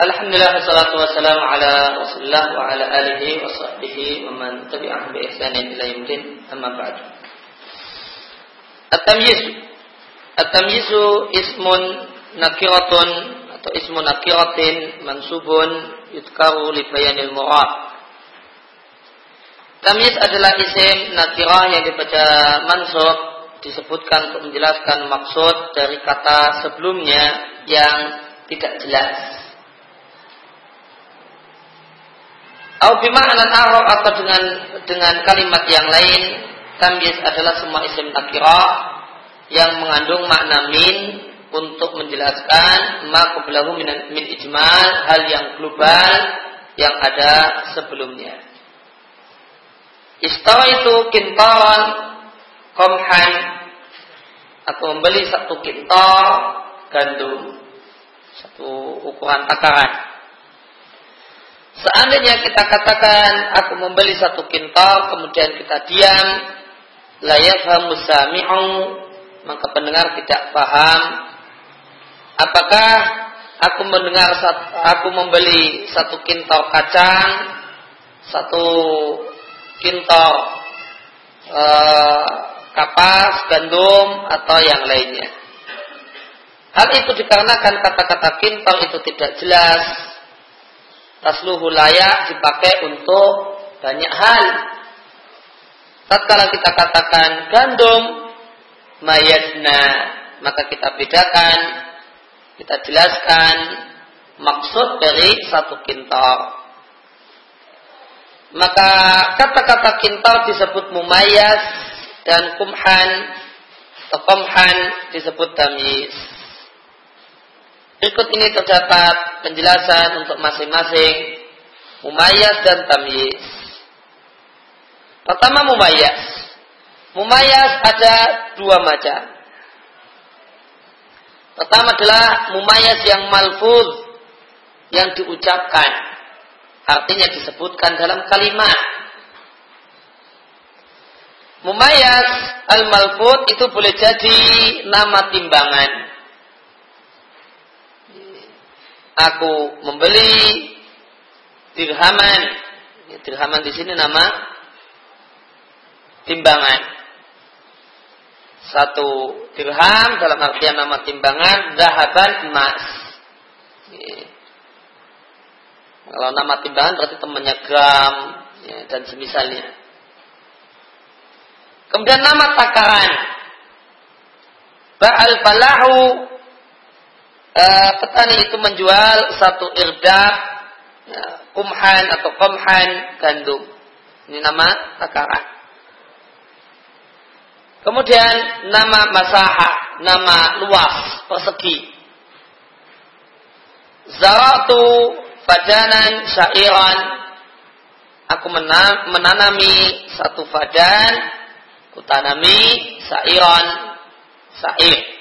Alhamdulillah wassalatu wassalamu ala Rasulillah wa ala alihi wa sahbihi wa man tabi'ahum bi ihsanin ila yaumil amma ba'd. At-tamyiz. At-tamyizu ismun nakiratun atau ismun nakiratin mansubun yudkaru li bayanil murad. Tamyiz adalah isim nakirah yang dibaca mansub disebutkan untuk menjelaskan maksud dari kata sebelumnya yang tidak jelas. Atau bima'nan arok atau dengan dengan kalimat yang lain tamyiz adalah semua isim nakirah yang mengandung makna min untuk menjelaskan ma qablahu min, min ijmal hal yang global yang ada sebelumnya. Istawa itu kintaran komhan atau membeli satu kintal gandum satu ukuran takaran Seandainya kita katakan aku membeli satu kintal kemudian kita diam layak musami'u maka pendengar tidak paham. Apakah aku mendengar aku membeli satu kintal kacang satu kintal uh, kapas gandum atau yang lainnya? Hal itu dikarenakan kata-kata kintal itu tidak jelas tasluhu layak dipakai untuk banyak hal. Tatkala kita katakan gandum mayasna, maka kita bedakan, kita jelaskan maksud dari satu kintal. Maka kata-kata kintal disebut mumayas dan kumhan atau komhan disebut tamyiz. Berikut ini terdapat penjelasan untuk masing-masing mumayas dan tamyiz. Pertama mumayas. Mumayas ada dua macam. Pertama adalah mumayas yang malfuz yang diucapkan. Artinya disebutkan dalam kalimat. Mumayas al-malfuz itu boleh jadi nama timbangan aku membeli dirhaman. Ya, dirhaman di sini nama timbangan. Satu dirham dalam artian nama timbangan dahaban emas. Ya. Kalau nama timbangan berarti temannya gram ya, dan semisalnya. Kemudian nama takaran. Ba'al falahu uh, petani itu menjual satu irdab ya, kumhan atau komhan gandum. Ini nama takaran. Kemudian nama masaha, nama luas, persegi. Zaratu fadanan syairan. Aku menanami satu fadan, kutanami syairan, syair.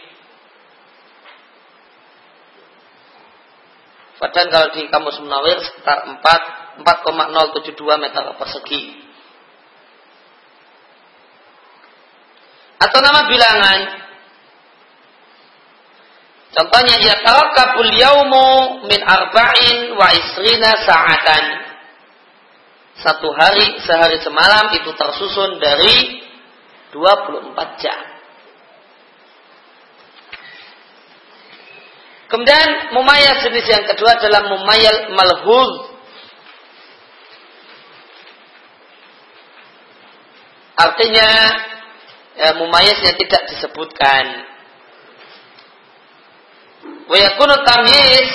Padahal kalau di kamus Munawir sekitar 4 4,072 meter persegi. Atau nama bilangan. Contohnya ya tawakkabul yaumu min arba'in wa isrina sa'atan. Satu hari, sehari semalam itu tersusun dari 24 jam. Kemudian mumayal jenis yang kedua adalah mumayal malhuz. Artinya ya, mumayasnya tidak disebutkan. Wayakunu tamyiz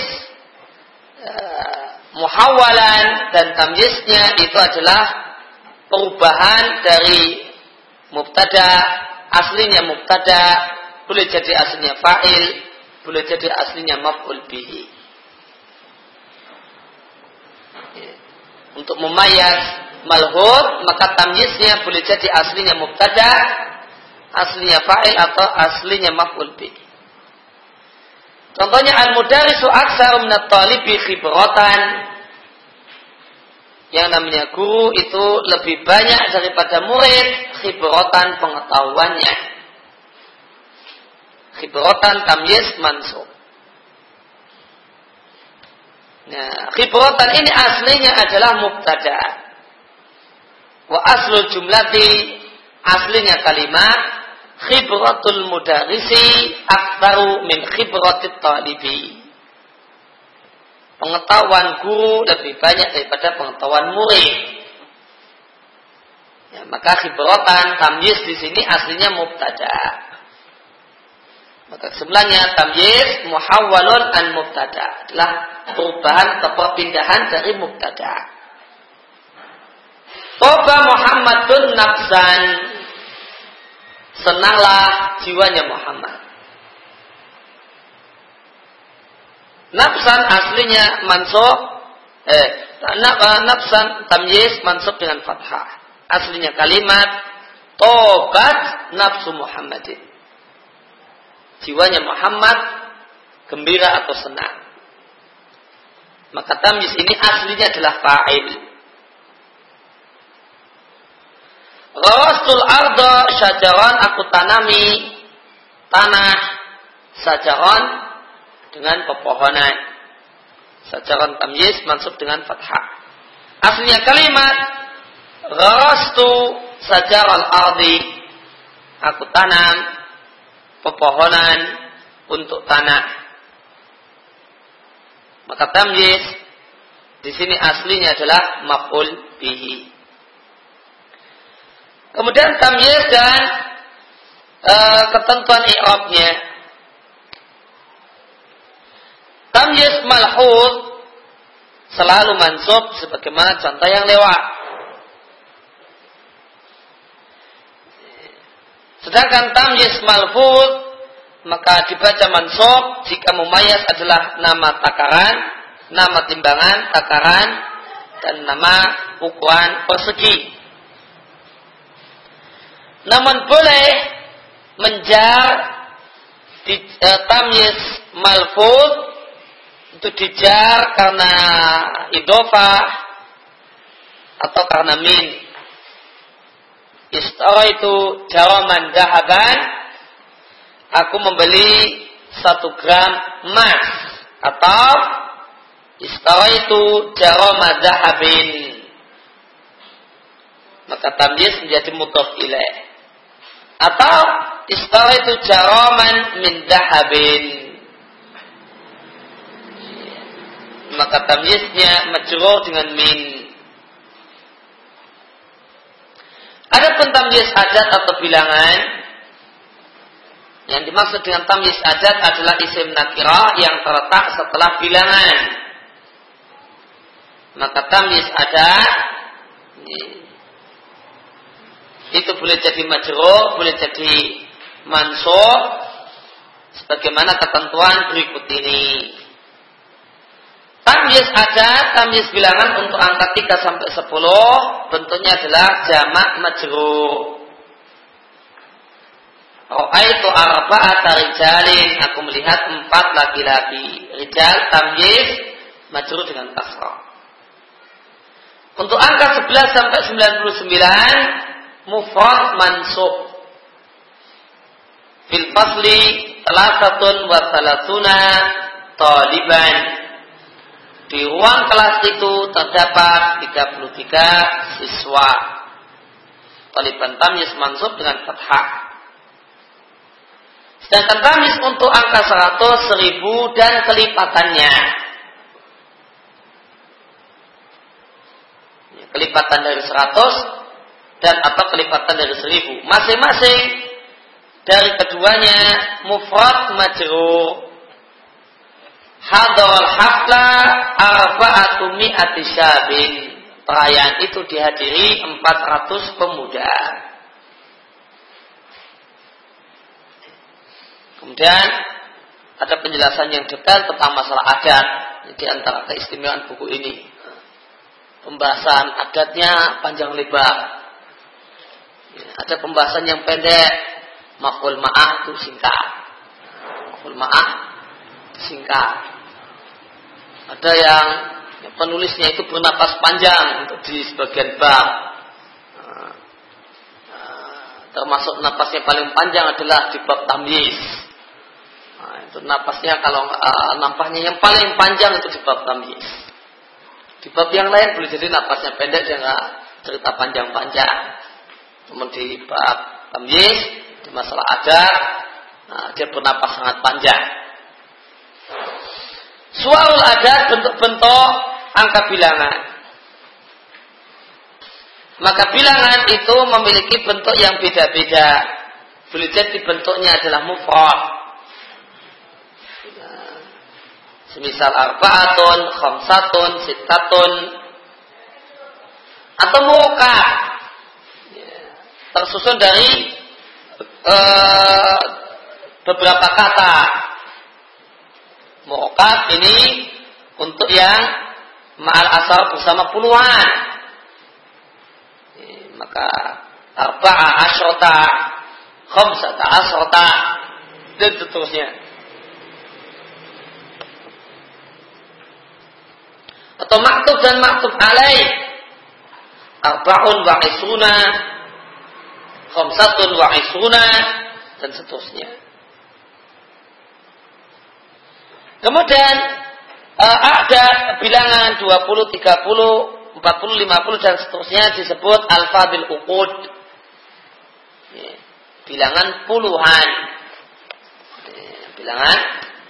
ya, muhawalan dan tamyiznya itu adalah perubahan dari mubtada aslinya mubtada boleh jadi aslinya fa'il boleh jadi aslinya maf'ul bihi. Ya. Untuk memayas malhud maka tamyiznya boleh jadi aslinya mubtada, aslinya fa'il atau aslinya maf'ul bihi. Contohnya al-mudarisu aksaru minat talibi khibratan. Yang namanya guru itu lebih banyak daripada murid khibratan pengetahuannya khibratan tamyiz mansub. Nah, khibratan ini aslinya adalah mubtada. Wa aslul jumlati aslinya kalimat khibratul mudarisi aktaru min khibratit talibi. Pengetahuan guru lebih banyak daripada pengetahuan murid. Ya, maka khibratan tamyiz di sini aslinya mubtada. Maka sebenarnya tamyiz muhawwalun an mubtada adalah perubahan atau perpindahan dari mubtada. Toba Muhammadun nafsan senanglah jiwanya Muhammad. Nafsan aslinya mansub eh nafsan tamyiz mansub dengan fathah. Aslinya kalimat tobat nafsu Muhammadin. Jiwanya Muhammad gembira atau senang. Maka tamyiz ini aslinya adalah fa'il. Rasul arda syajaran aku tanami tanah syajaran dengan pepohonan. Syajaran tamyiz mansub dengan fathah. Aslinya kalimat Rastu sajaran ardi aku tanam pepohonan untuk tanah. Maka tamyiz di sini aslinya adalah maf'ul bihi. Kemudian tamyiz dan e, ketentuan i'rabnya. Tamyiz malhud selalu mansub sebagaimana contoh yang lewat. Sedangkan tamyiz malhud maka dibaca mansub jika mumayas adalah nama takaran, nama timbangan, takaran, dan nama ukuran persegi. Namun boleh menjar di uh, tamyiz malfud itu dijar karena idofah atau karena min. Istara itu jaraman dahaban. Aku membeli satu gram emas atau istara itu jarama dahabin. Maka tamyiz menjadi mutaf ilaih. Atau istara itu jaraman min dahabin. Maka tamyiznya majrur dengan min. Ada pun tamyiz adat atau bilangan yang dimaksud dengan tamyiz adat adalah isim nakirah yang terletak setelah bilangan. Maka tamyiz adat itu boleh jadi majrur, boleh jadi mansur sebagaimana ketentuan berikut ini. Tamyiz ada, tamyiz bilangan untuk angka 3 sampai 10 bentuknya adalah jamak majrur. itu arba'ata rijalin. Aku melihat empat laki-laki. Rijal tamyiz majrur dengan kasrah. Untuk angka 11 sampai 99 mufrad mansub fil fasli salasatun wa salasuna taliban di ruang kelas itu terdapat 33 siswa taliban tamyiz mansub dengan fathah sedangkan tamyiz untuk angka 100 1000 dan kelipatannya kelipatan dari 100 dan atau kelipatan dari seribu. Masing-masing dari keduanya mufrad majrur. Hadarul hafla arba'atu mi'ati syabin. Perayaan itu dihadiri 400 pemuda. Kemudian ada penjelasan yang detail tentang masalah adat di antara keistimewaan buku ini. Pembahasan adatnya panjang lebar. Ada pembahasan yang pendek. Maful ma'ah itu singkat. Maful ma'ah singkat. Ada yang penulisnya itu bernapas panjang untuk di sebagian bab. Nah, nah, termasuk napasnya paling panjang adalah di bab tamyiz. Nah, itu napasnya kalau uh, nampaknya yang paling panjang itu di bab tamyiz. Di bab yang lain boleh jadi napasnya pendek dia nggak cerita panjang-panjang. Namun di bab tamyiz di masalah adat nah, dia bernapas sangat panjang. Suarul adat bentuk-bentuk angka bilangan. Maka bilangan itu memiliki bentuk yang beda-beda. Boleh jadi bentuknya adalah mufrad. Semisal arba'atun, khamsatun, sittatun. Atau muka. Tersusun dari uh, beberapa kata. Mu'okab ini untuk yang ma'al asal bersama puluhan. Maka arba'a asrota, khamsata asrota, dan seterusnya. Atau maktub dan maktub alaih. Arba'un wa isuna, khamsatun wa isuna, dan seterusnya. Kemudian uh, ada bilangan 20, 30, 40, 50 dan seterusnya disebut alfa bil uqud. Bilangan puluhan. Bilangan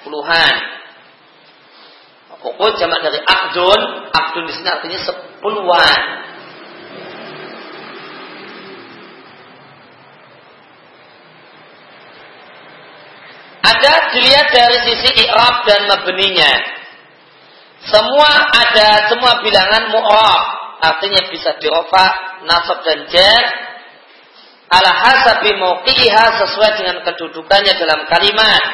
puluhan. Uqud jamak dari akdun. Akdun di sini artinya sepuluhan. Ada dilihat dari sisi i'rab dan mabninya. Semua ada semua bilangan mu'rab, artinya bisa dirofa, nasab dan jar ala hasabi mauqi'iha sesuai dengan kedudukannya dalam kalimat.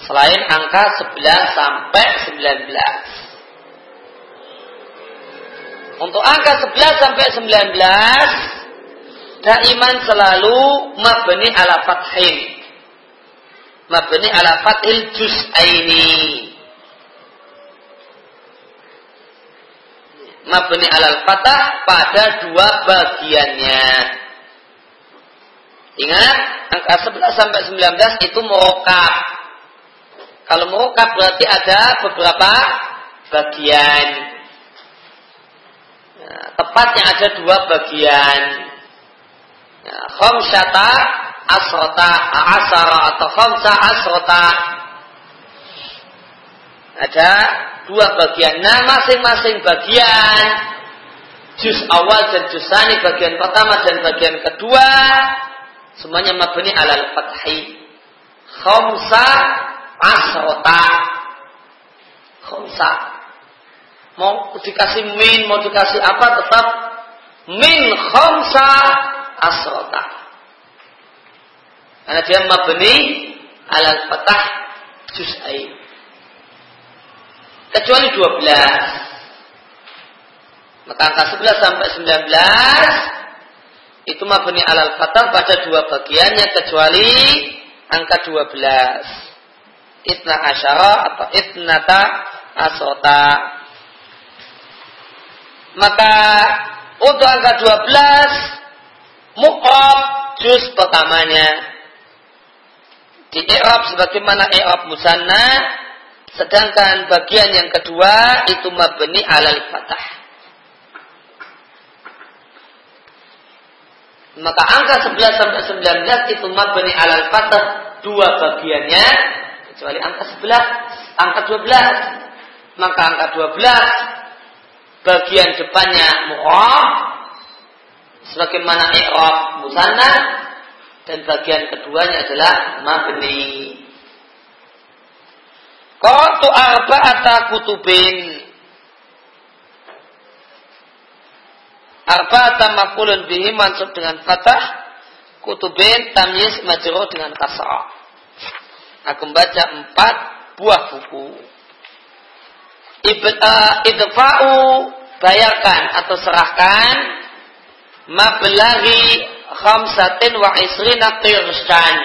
Selain angka 11 sampai 19. Untuk angka 11 sampai 19 daiman selalu mabni ala fathin mabni ala fathil juz'aini. Mabni ala fatah pada dua bagiannya. Ingat angka 11 sampai 19 itu murokab kalau murokab berarti ada beberapa bagian. Ya, tepatnya ada dua bagian. Ya, khomsyata asrota asara atau khamsa asrota. Ada dua bagian. Nah masing-masing bagian. Juz awal dan juz sani bagian pertama dan bagian kedua. Semuanya mabni alal fathi khamsa asrota. Khamsa. Mau dikasih min mau dikasih apa tetap min khamsa asrota karena dia mabni alal fatah juz'ain. Kecuali 12. Maka angka 11 sampai 19 itu mabni alal fatah pada dua bagiannya kecuali angka 12. Itna asyara atau itnata asota. Maka untuk angka 12 mu'ab juz pertamanya di i'rab sebagaimana i'rab musanna sedangkan bagian yang kedua itu mabni alal fatah. Maka angka 11 sampai 19 itu mabni alal fatah dua bagiannya kecuali angka 11 angka 12 maka angka 12 bagian depannya mu'rab sebagaimana i'rab musanna dan bagian keduanya adalah mabni. Qara'tu arba'ata kutubin. Arba'ata makulun bihi mansub dengan fatah. Kutubin tamyiz majrur dengan kasrah. Aku membaca empat buah buku. Uh, idfa'u bayarkan atau serahkan mablaghi khamsatin wa isrina qirsan.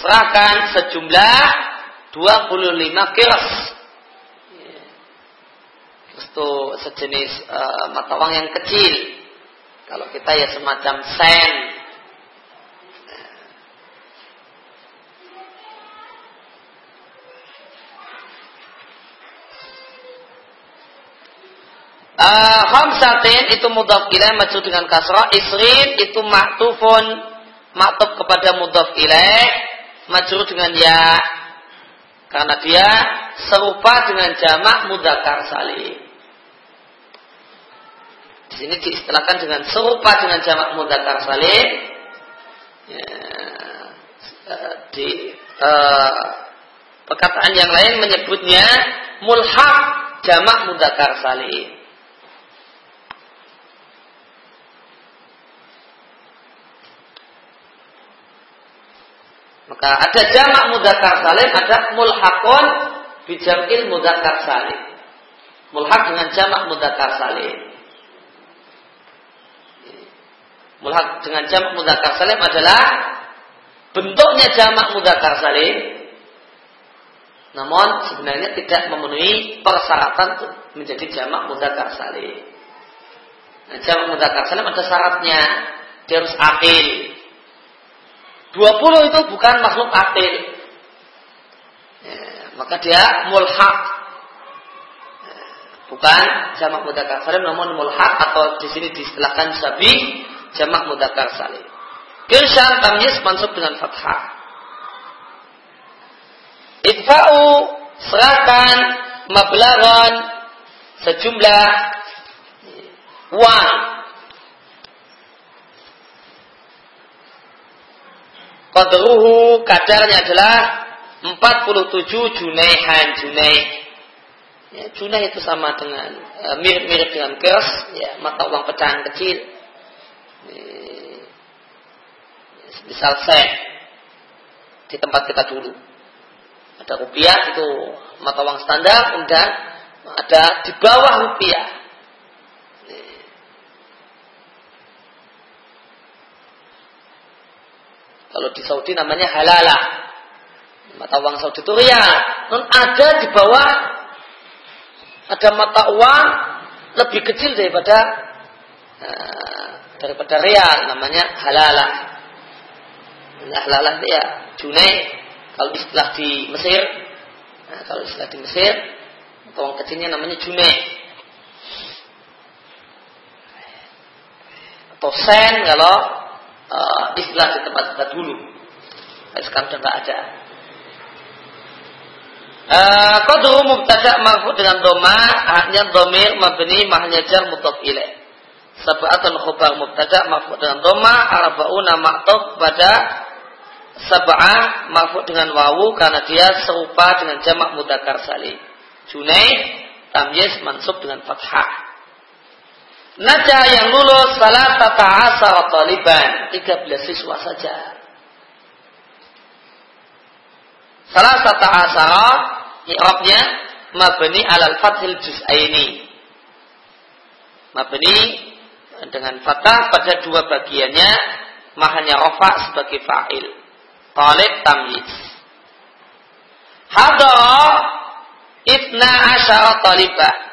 Serahkan sejumlah 25 kirs. Itu sejenis uh, mata uang yang kecil. Kalau kita ya semacam sen. Uh, itu mudhaf ilaih majrur dengan kasrah, isrin itu maktufun maktuf kepada mudhaf ilaih majrur dengan ya karena dia serupa dengan jamak mudzakkar salim. Di sini diistilahkan dengan serupa dengan jamak mudzakkar salim. Ya, eh, di uh, perkataan yang lain menyebutnya mulhaq jamak mudzakkar salim. Maka ada jamak mudakar salim, ada mulhakun bijamil mudakar salim. Mulhak dengan jamak mudakar salim. Mulhak dengan jamak mudakar salim adalah bentuknya jamak mudakar salim. Namun sebenarnya tidak memenuhi persyaratan menjadi jamak mudakar salim. Nah, jamak mudakar salim ada syaratnya. Dia harus akil, 20 itu bukan makhluk akil. Ya, maka dia mulhak. Bukan jamak mudakar salim namun mulhak atau di sini diistilahkan sabi jamak mudakar salim. Kirsan tamyiz mansub dengan fathah. Idfa'u serahkan mablagan sejumlah uang Qadruhu kadarnya adalah 47 junaihan junai. Ya, junai itu sama dengan eh, mirip-mirip dengan kers, ya, mata uang pecahan kecil. misal saya di tempat kita dulu. Ada rupiah itu mata uang standar, kemudian ada di bawah rupiah Kalau di Saudi namanya halalah. Mata uang Saudi itu rial. Non ada di bawah ada mata uang lebih kecil daripada uh, daripada rial namanya halalah. Nah, halalah itu ya junai kalau istilah di Mesir. Nah, kalau istilah di Mesir uang kecilnya namanya junai. Atau sen kalau uh, istilah di tempat kita dulu. Nah, sekarang sudah tidak ada. Uh, Qadru mubtada marfu dengan doma haknya domir mabni mahnya jar mudhaf ilaih. Sab'atun khabar mubtada marfu dengan doma arba'una ma'tuf pada sab'ah marfu dengan wawu karena dia serupa dengan jamak mudzakkar salim. Junai tamyiz mansub dengan fathah. Naja yang lulus salah tata asal taliban 13 siswa saja. Salah tata asal i'rabnya mabni alal fathil juz'aini. Mabni dengan fathah pada dua bagiannya mahanya rofa sebagai fa'il. Talib tamyiz. Hadara itna asyara talibah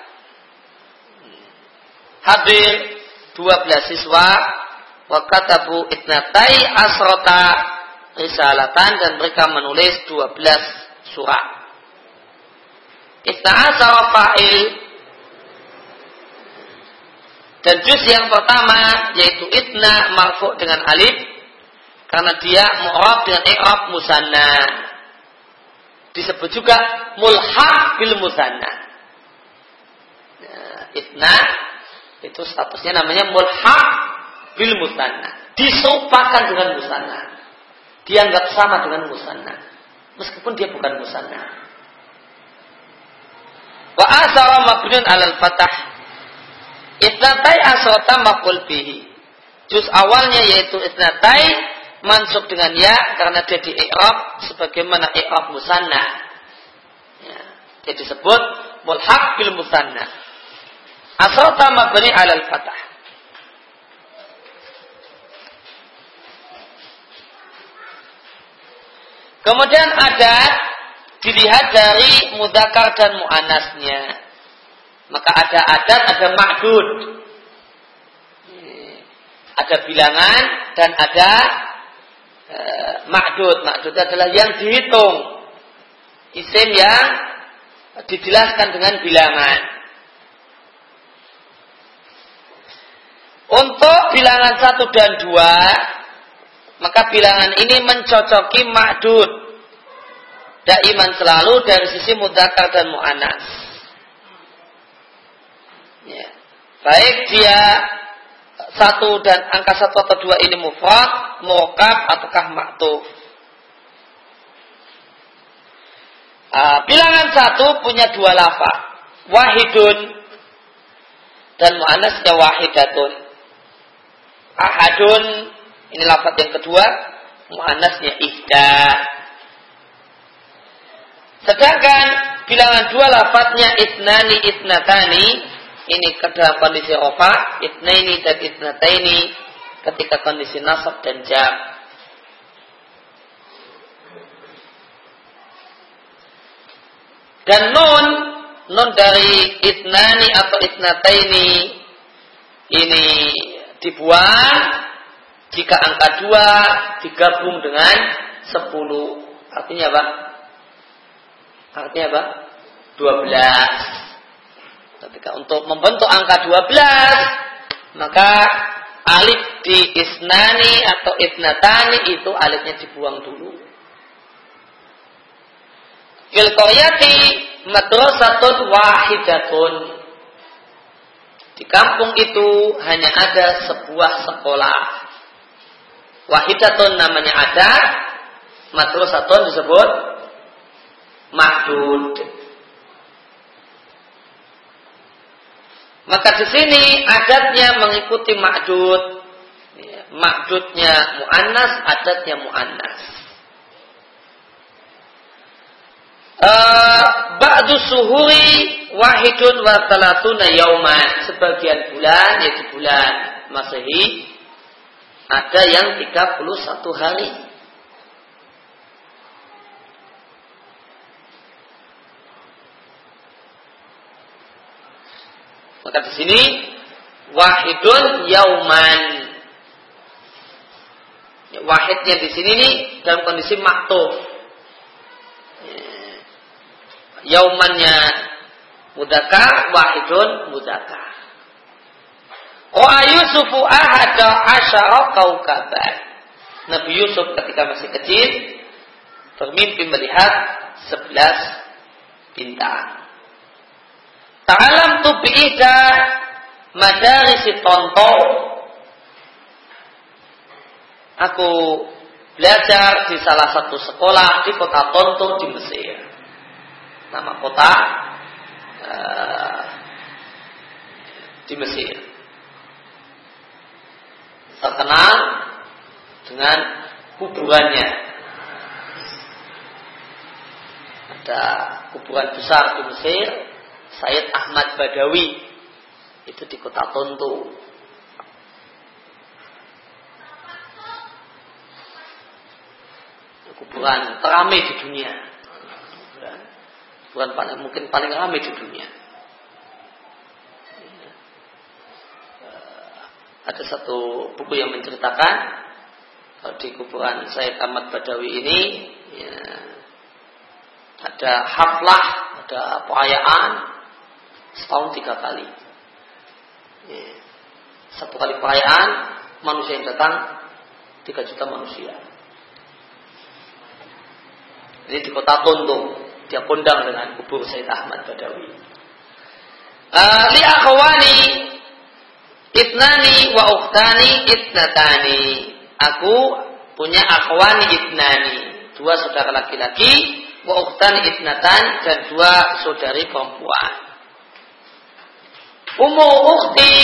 hadir 12 siswa wa katabu itnatai asrota risalatan dan mereka menulis 12 surat. Itna asara fa'il dan juz yang pertama yaitu itna marfu dengan alif karena dia mu'rab dengan i'rab musanna. Disebut juga mulhaq bil musanna. Nah, itna itu statusnya namanya mulhaq bil musanna. Diserupakan dengan musanna. Dianggap sama dengan musanna. Meskipun dia bukan musanna. Wa asara mabnun alal fatah. Isnatai asrata maful bihi. Juz awalnya yaitu isnatai mansub dengan ya karena dia di i'rab sebagaimana i'rab musanna. Ya, dia disebut mulhaq bil musanna. Asrata mabni alal fatah. Kemudian ada dilihat dari mudakar dan mu'anasnya. Maka ada adat, ada ma'dud. Ada bilangan dan ada e, ma'dud. Ma'dud adalah yang dihitung. Isim yang dijelaskan dengan bilangan. Untuk bilangan satu dan dua, maka bilangan ini mencocoki ma'dud. Daiman selalu dari sisi mudakar dan mu'anas. Ya. Baik dia satu dan angka satu atau dua ini mufrad, mukab ataukah maktuf. Uh, bilangan satu punya dua lafaz, wahidun dan mu'anasnya wahidatun ahadun. Ini lafaz yang kedua. Muannasnya ihda. Sedangkan bilangan dua lafaznya itnani itnatani ini ke dalam kondisi rofa itnaini dan itnataini ketika kondisi nasab dan jam. Dan nun nun dari itnani atau itnataini ini dibuang jika angka dua digabung dengan sepuluh. Artinya apa? Artinya apa? Dua belas. Ketika untuk membentuk angka dua belas, maka alif di isnani atau ibnatani itu alifnya dibuang dulu. Fil qaryati madrasatun wahidatun di kampung itu hanya ada sebuah sekolah. Wahidatun namanya ada, madrasatun disebut mahdud. Maka di sini adatnya mengikuti mahdud. Ya, mahdudnya muannas, adatnya muannas. Uh, ba'du suhuri wahidun wa talatuna yauman. Sebagian bulan, yaitu bulan Masehi, ada yang 31 hari. Maka di sini wahidun yauman. Wahidnya di sini nih dalam kondisi maktuf. Yaumannya mudakar wahidun mudakar. Wa Yusufu ahada asyara kaukaban. Nabi Yusuf ketika masih kecil bermimpi melihat sebelas bintang. Ta'alam tu bi'ida si tonto. Aku belajar di salah satu sekolah di kota Tonto di Mesir. Nama kota Eh, di Mesir. Terkenal dengan kuburannya. Ada kuburan besar di Mesir, Sayyid Ahmad Badawi. Itu di kota Tonto. Kuburan teramai di dunia bukan paling mungkin paling ramai di dunia. Eh, ada satu buku yang menceritakan di kuburan Said Ahmad Badawi ini ya, ada haflah, ada perayaan setahun tiga kali. Ya, satu kali perayaan manusia yang datang tiga juta manusia. Ini di kota Tondong dia kondang dengan kubur Said Ahmad Badawi. Uh, li akhwani itnani wa ukhtani itnatani. Aku punya akhwani itnani, dua saudara laki-laki, wa ukhtani itnatan dan dua saudari perempuan. Umur ukhti,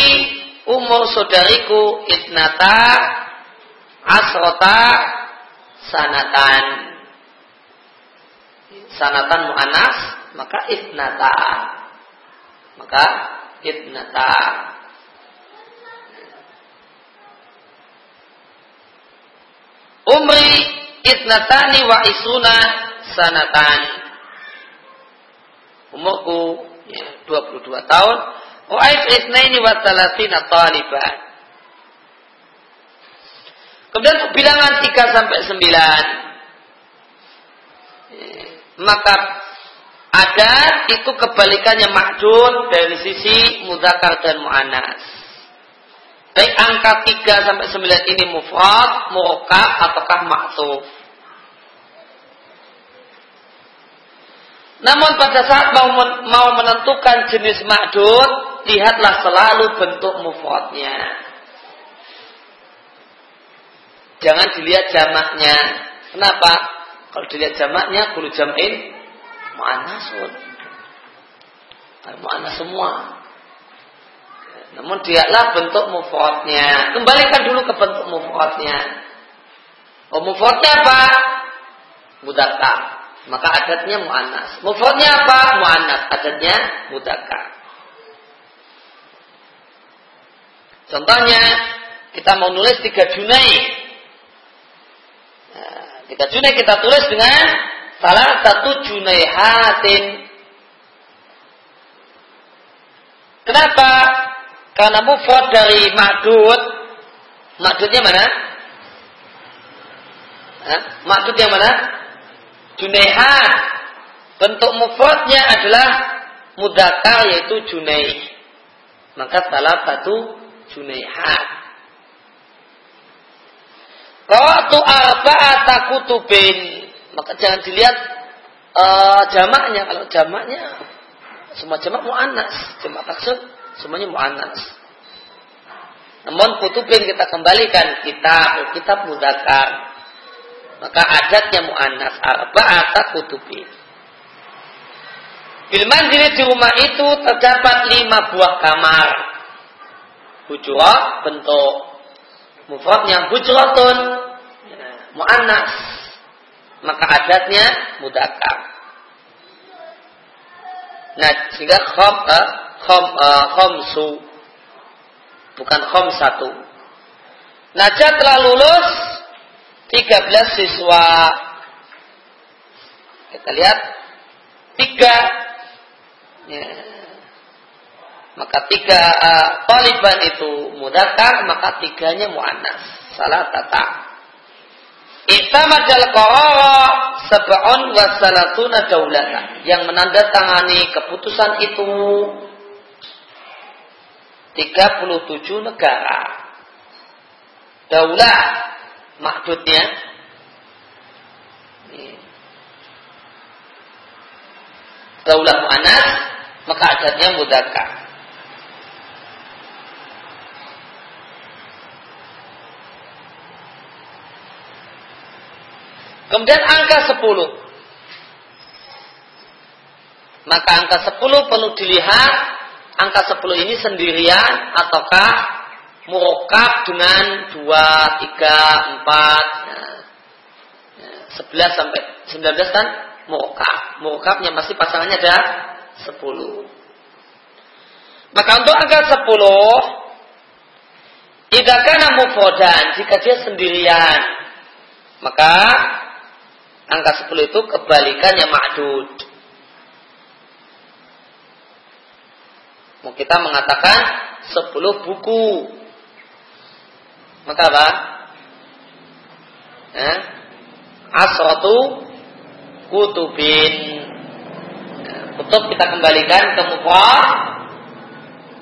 umur saudariku itnata asrota sanatan sanatan mu'anas maka itnata maka itnata umri itnatani wa isuna sanatan. Umurku ya, 22 tahun. Wa isnaini wa talatina taliban. Kemudian bilangan 3 sampai 9 maka adat itu kebalikannya mahdud dari sisi mudakar dan mu'anas. baik angka 3 sampai 9 ini mufrad, murakkab ataukah maksuf. Namun pada saat mau, mau menentukan jenis ma'dud, lihatlah selalu bentuk mufradnya. Jangan dilihat jamaknya. Kenapa? Kalau dilihat jamaknya, kulo jam'in mu'annasun. Mu'annas semua. Namun dialah bentuk mufradnya. Kembalikan dulu ke bentuk mufradnya. Oh mufradnya apa? Mudakar maka adatnya mu'annas. Mufradnya apa? Mu'annas. Adatnya mudakar. Contohnya, kita mau nulis tiga junai. Tiga junai kita tulis dengan salah satu junai hatin. Kenapa? Karena mufrad dari ma'dud. Ma'dudnya mana? Ma'dud yang mana? Junaihat bentuk mufradnya adalah mudakar yaitu junaih. Maka salah satu junaihat. Qatu arba'ata kutubin. Maka jangan dilihat uh, jamaknya. Kalau jamaknya semua jamak mu'annas. Jamak taksud semuanya mu'annas. Namun kutubin kita kembalikan kitab, kitab mudakar. Maka adatnya mu'annas arba'ata kutubi. Bil manzili di rumah itu terdapat lima buah kamar. Hujurah bentuk mufradnya hujratun mu'annas. Maka adatnya mudakar. Nah, sehingga khom, uh, khom, uh, khomsu bukan khom satu. Najat telah lulus 13 siswa. Kita lihat tiga. Ya. Maka tiga uh, taliban itu mudakar, maka tiganya mu'annas. Salah tata. Itamadal qarara sab'un wa salatuna daulata. Yang menandatangani keputusan itu 37 negara. Daulah makdudnya daulah mu'anas maka adatnya mudaka kemudian angka 10 maka angka 10 perlu dilihat angka 10 ini sendirian ataukah murokab dengan dua, tiga, empat, nah, sebelas sampai sembilan belas kan murokab. Murokabnya masih pasangannya ada sepuluh. Maka untuk angka sepuluh, tidak karena mufrodan jika dia sendirian, maka angka sepuluh itu kebalikannya ma'dud. Kita mengatakan sepuluh buku maka apa? Eh? Asratu kutubin. Eh, kutub kita kembalikan ke muka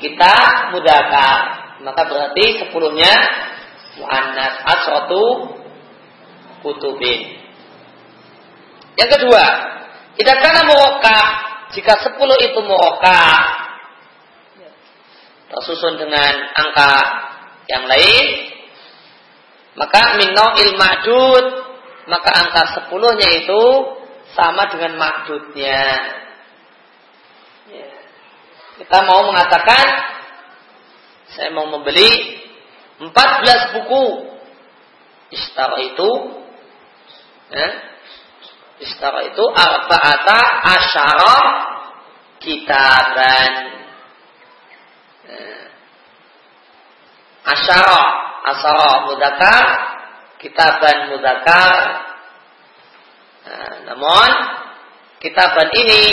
kita mudaka. Maka berarti sepuluhnya muannas asratu kutubin. Yang kedua, tidak karena muroka jika sepuluh itu muroka tersusun dengan angka yang lain maka minno il ma'dud maka angka sepuluhnya itu sama dengan ma'dudnya. Ya. Kita mau mengatakan saya mau membeli 14 buku istara itu ya, istara itu arba'ata asyara kitaban ya. asyara asara mudakar, kitaban mudakar. Nah, namun kitaban ini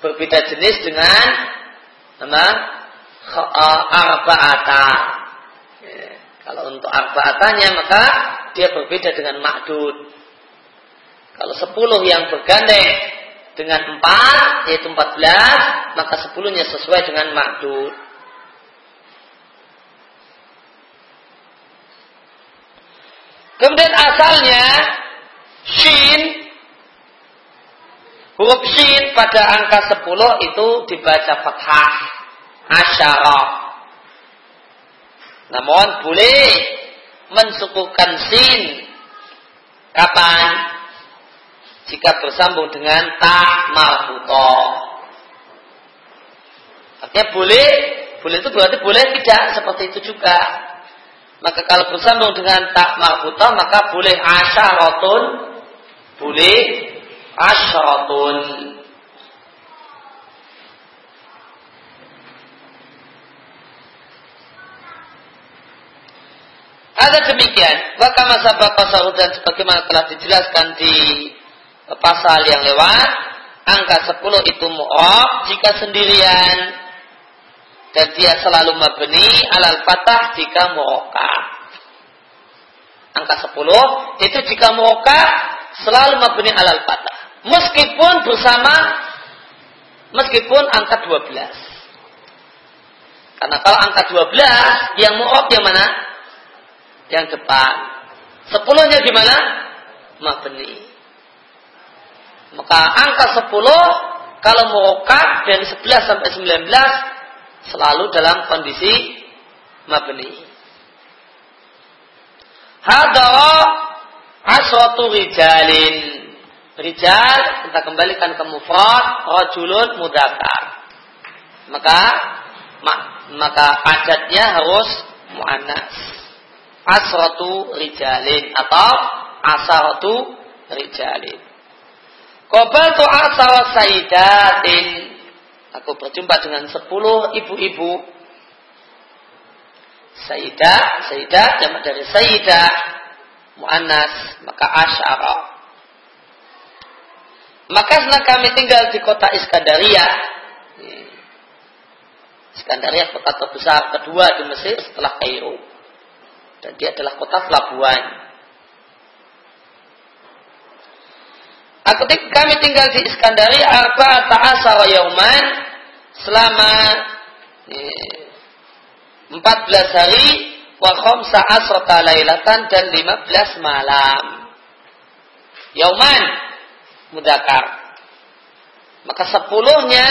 berbeda jenis dengan nama arba'ata. Ya, kalau untuk arba'atanya maka dia berbeda dengan makdud. Kalau sepuluh yang bergandeng dengan empat yaitu empat belas maka sepuluhnya sesuai dengan makdud. Kemudian asalnya shin huruf shin pada angka 10 itu dibaca fathah asyara. Namun boleh mensukukan sin kapan? Jika bersambung dengan ta marbutoh. Artinya boleh, boleh itu berarti boleh tidak seperti itu juga. Maka kalau bersambung dengan tak marbuta maka boleh asyaratun, boleh asyaratun. Ada demikian, maka masa bapak dan sebagaimana telah dijelaskan di pasal yang lewat, angka 10 itu mu'ab jika sendirian dan dia selalu mabni alal patah jika muroka. Angka 10 itu jika muroka selalu mabni alal patah. Meskipun bersama meskipun angka 12. Karena kalau angka 12 yang mu'ob yang mana? Yang depan. Sepuluhnya gimana? Mabni. Maka angka 10 kalau murokat dari 11 sampai 19 selalu dalam kondisi mabni. Hadara aswatu rijalin. Rijal kita kembalikan ke mufrad rajulun mudakar. Maka maka adatnya harus muannas. Asratu rijalin atau asaratu rijalin. Qabal tu asar sayyidatin Aku berjumpa dengan sepuluh ibu-ibu. Sayyidah, Sayyidah, jamak dari Sayyidah, Mu'annas, maka Asyara. Maka setelah kami tinggal di kota Iskandaria, Iskandaria kota terbesar kedua di Mesir setelah Kairo. Dan dia adalah kota pelabuhan. Kami tinggal di Iskandaria arba ta'asara yauman selama eh, 14 hari wa khamsa asrata lailatan dan 15 malam. Yauman mudakar. Maka sepuluhnya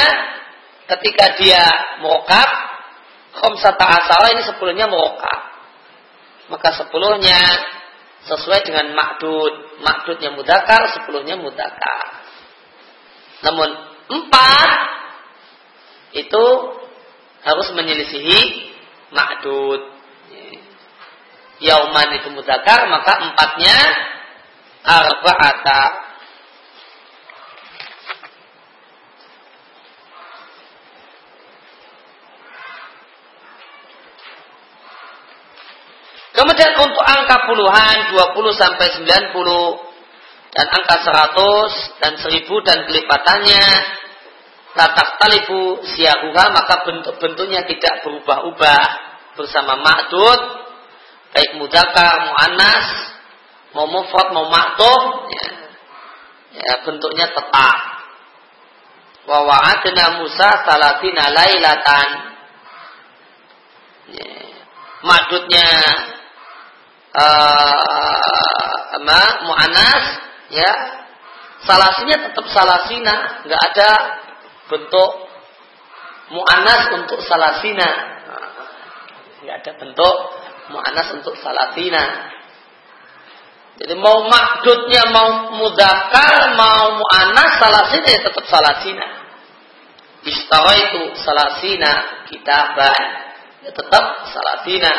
ketika dia murokab khamsa ta'asara ini sepuluhnya murokab. Maka sepuluhnya sesuai dengan makdud. Makdudnya mudakar, sepuluhnya mudakar. Namun empat itu harus menyelisihi makdud. Yauman itu mudakar, maka empatnya arba'ata. Kemudian untuk angka puluhan 20 sampai 90 dan angka 100 dan 1000 dan kelipatannya latak talibu siaruha maka bentuk-bentuknya tidak berubah-ubah. Bersama ma'dud baik mudaka mu'anas mau mufrad mau ma'tuh ya, ya, bentuknya tetap. Wa wa'adna Musa salatina lailatan. Ya, ma'dudnya uh, mu'anas ya. Salasinya tetap salasina nggak ada bentuk mu'anas untuk salasina. Nggak ada bentuk mu'anas untuk salasina. Jadi mau makdudnya mau mudakar mau mu'anas salasina ya tetap salasina. Istawa itu salasina kitaban ya tetap salasina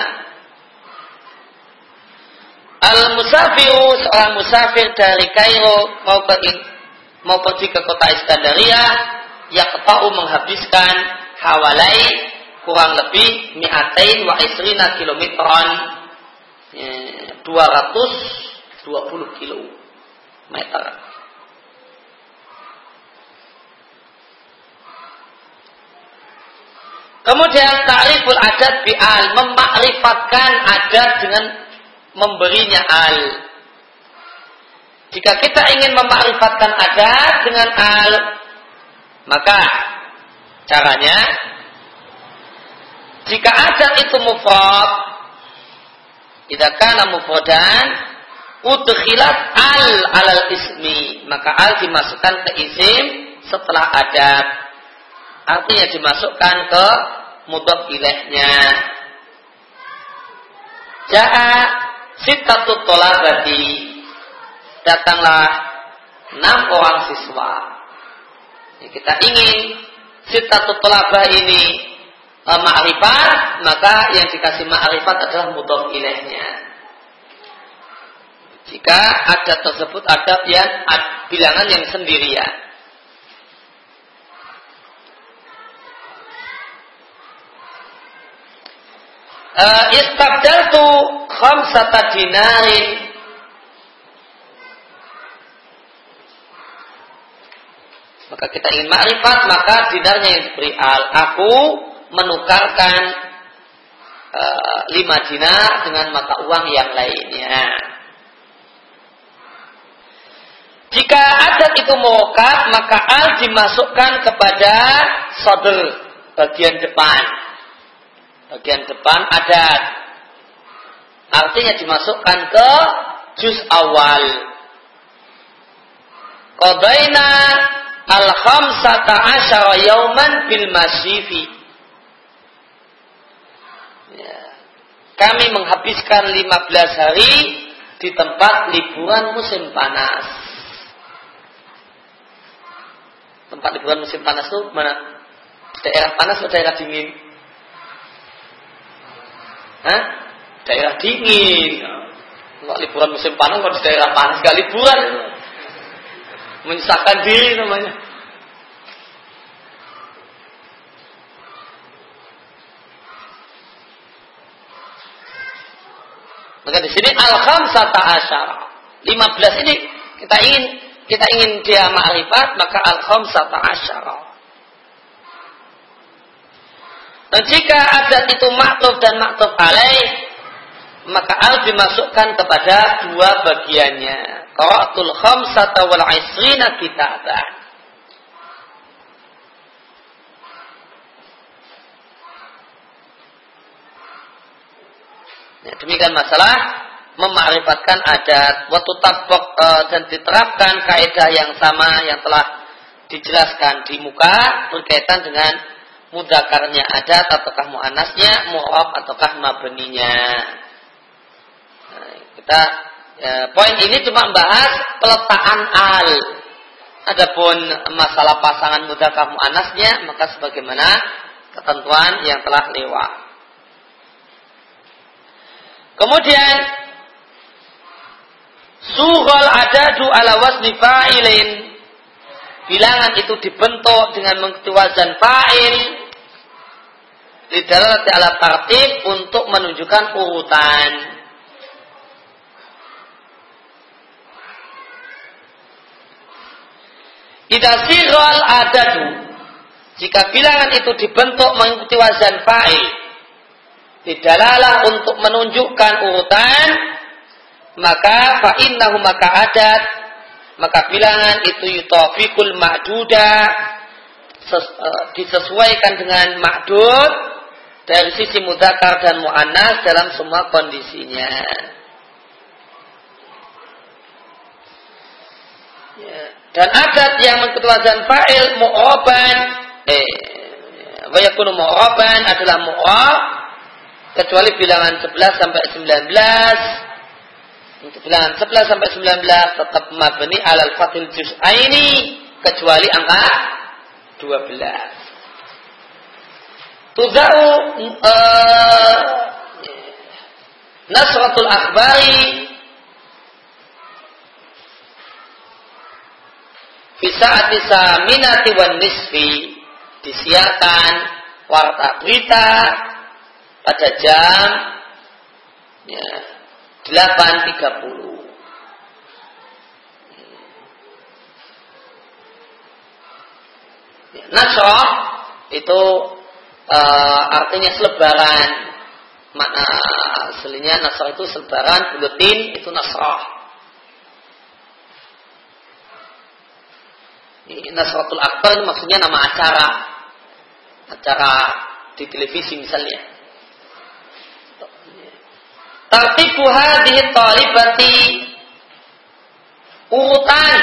Al-musafiru seorang musafir dari Kairo mau pergi mau pergi ke kota Iskandaria yang ketau menghabiskan hawalai kurang lebih mi'atain wa isrina kilometeran 220 kilometer. Kemudian ta'riful adat bi'al memakrifatkan adat dengan memberinya al. Jika kita ingin memakrifatkan adat dengan al, maka caranya jika adat itu mufrad, tidak kana mufradan, udkhilat al alal ismi maka al dimasukkan ke isim setelah adat artinya dimasukkan ke mudhaf ilaihnya Ja'a sitatut tolabati. Datanglah enam orang siswa. Ya, kita ingin sitatut tolabah ini e, ma'rifat maka yang dikasih ma'rifat adalah mudhaf ilaihnya. Jika ada tersebut ada yang bilangan yang sendirian. Uh, istabdaltu khamsata dinarin maka kita ingin makrifat maka dinarnya yang diberi al. Aku menukarkan uh, lima dinar dengan mata uang yang lainnya. Jika adat itu mokat, maka al dimasukkan kepada sodel bagian depan. Bagian depan adat. Artinya dimasukkan ke juz awal. Qadaina al-khamsata asyara yauman bil masyifi. Ya. Kami menghabiskan 15 hari di tempat liburan musim panas. tempat liburan musim panas itu mana? Daerah panas atau daerah dingin? Hah? Daerah dingin. Kalau liburan musim panas kalau di daerah panas gak liburan. Menyusahkan diri namanya. Maka di sini al-khamsata asyara. 15 ini kita ingin kita ingin dia ma'rifat maka al-khamsata asyara. Dan jika adat itu maktub dan maktub alaih, maka al dimasukkan kepada dua bagiannya. Qara'atul khamsata wal isrina kitabah. Ya, demikian masalah memarifatkan adat, waktu tabok e, dan diterapkan kaidah yang sama yang telah dijelaskan di muka berkaitan dengan mudakarnya adat ataukah mu'anasnya, mu'rab ataukah mabeninya. Nah, kita e, poin ini cuma membahas peletakan al. Adapun masalah pasangan mudakar mu'anasnya maka sebagaimana ketentuan yang telah lewat. Kemudian Suhol adadu ala wasni fa'ilin. Bilangan itu dibentuk dengan mengikuti wazan fa'il. Lidalalati ala tartib untuk menunjukkan urutan. Ida sirol adadu. Jika bilangan itu dibentuk mengikuti wazan fa'il. Tidaklah untuk menunjukkan urutan maka fa innahu maka adat maka bilangan itu yutafiqul ma'duda ses, uh, disesuaikan dengan ma'dud dari sisi mudakar dan mu'annas dalam semua kondisinya. Ya. Dan adat yang mengketuasan fa'il mu'oban eh wa yakunu mu'oban adalah mu'ob kecuali bilangan 11 sampai 19 untuk bilangan 11 sampai 19 tetap mabni alal fatil juz'aini kecuali angka 12. Tudau uh, Nasratul Akhbari Fisaati saminati wan nisfi disiarkan warta berita pada jam ya, 8.30. Nasroh itu uh, artinya selebaran. Mana aslinya nasroh itu selebaran, buletin itu nasroh. Nasratul Akbar itu maksudnya nama acara. Acara di televisi misalnya. Tartibu hadhihi talibati urutan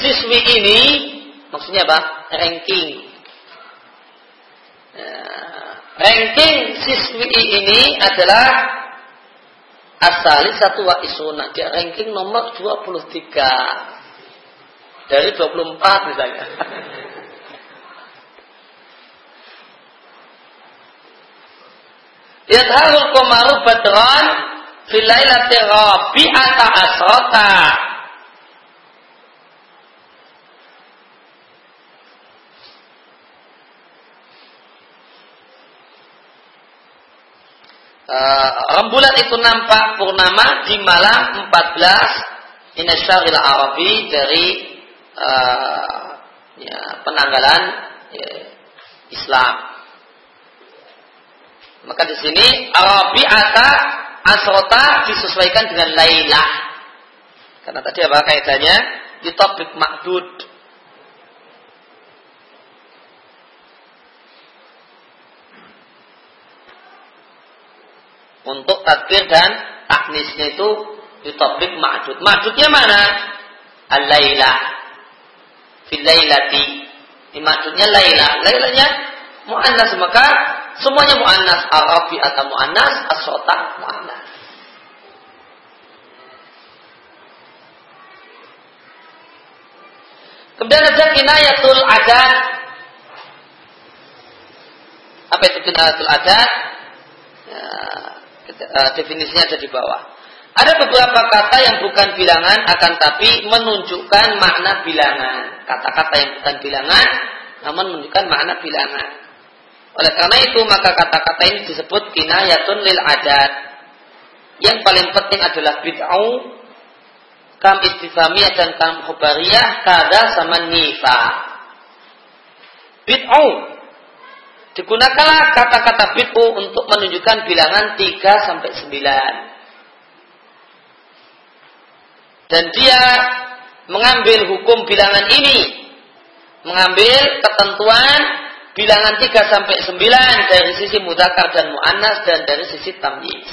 siswi ini maksudnya apa? Ranking. Ranking siswi ini adalah asali satu wa isuna. Dia ranking nomor 23 dari 24 misalnya. Yadharul kumaru badran filailati rabi'ata asrota. Uh, rembulan itu nampak purnama di malam 14 Inasyaril Arabi dari uh, ya, penanggalan ya, Islam. Maka di sini Arabi ata asrota disesuaikan dengan Lailah. Karena tadi apa kaitannya? Topik makdud. Untuk takbir dan taknisnya itu di topik makdud. Makdudnya mana? Al-Lailah filailati. Ini maksudnya laila. Lailanya muannas maka semuanya muannas arabi atau muannas asrota muannas. Kemudian ada kinayatul adat. Apa itu kinayatul adat? Ya, eh, definisinya ada di bawah. Ada beberapa kata yang bukan bilangan akan tapi menunjukkan makna bilangan. Kata-kata yang bukan bilangan namun menunjukkan makna bilangan. Oleh karena itu maka kata-kata ini disebut kinayatun lil adat. Yang paling penting adalah bid'au kam istifamiyah dan kam khobariyah kada sama nifa. Bid'au digunakanlah kata-kata bid'u untuk menunjukkan bilangan 3 sampai 9 dan dia mengambil hukum bilangan ini. Mengambil ketentuan bilangan 3 sampai 9 dari sisi mudakar dan muannas dan dari sisi tamyiz.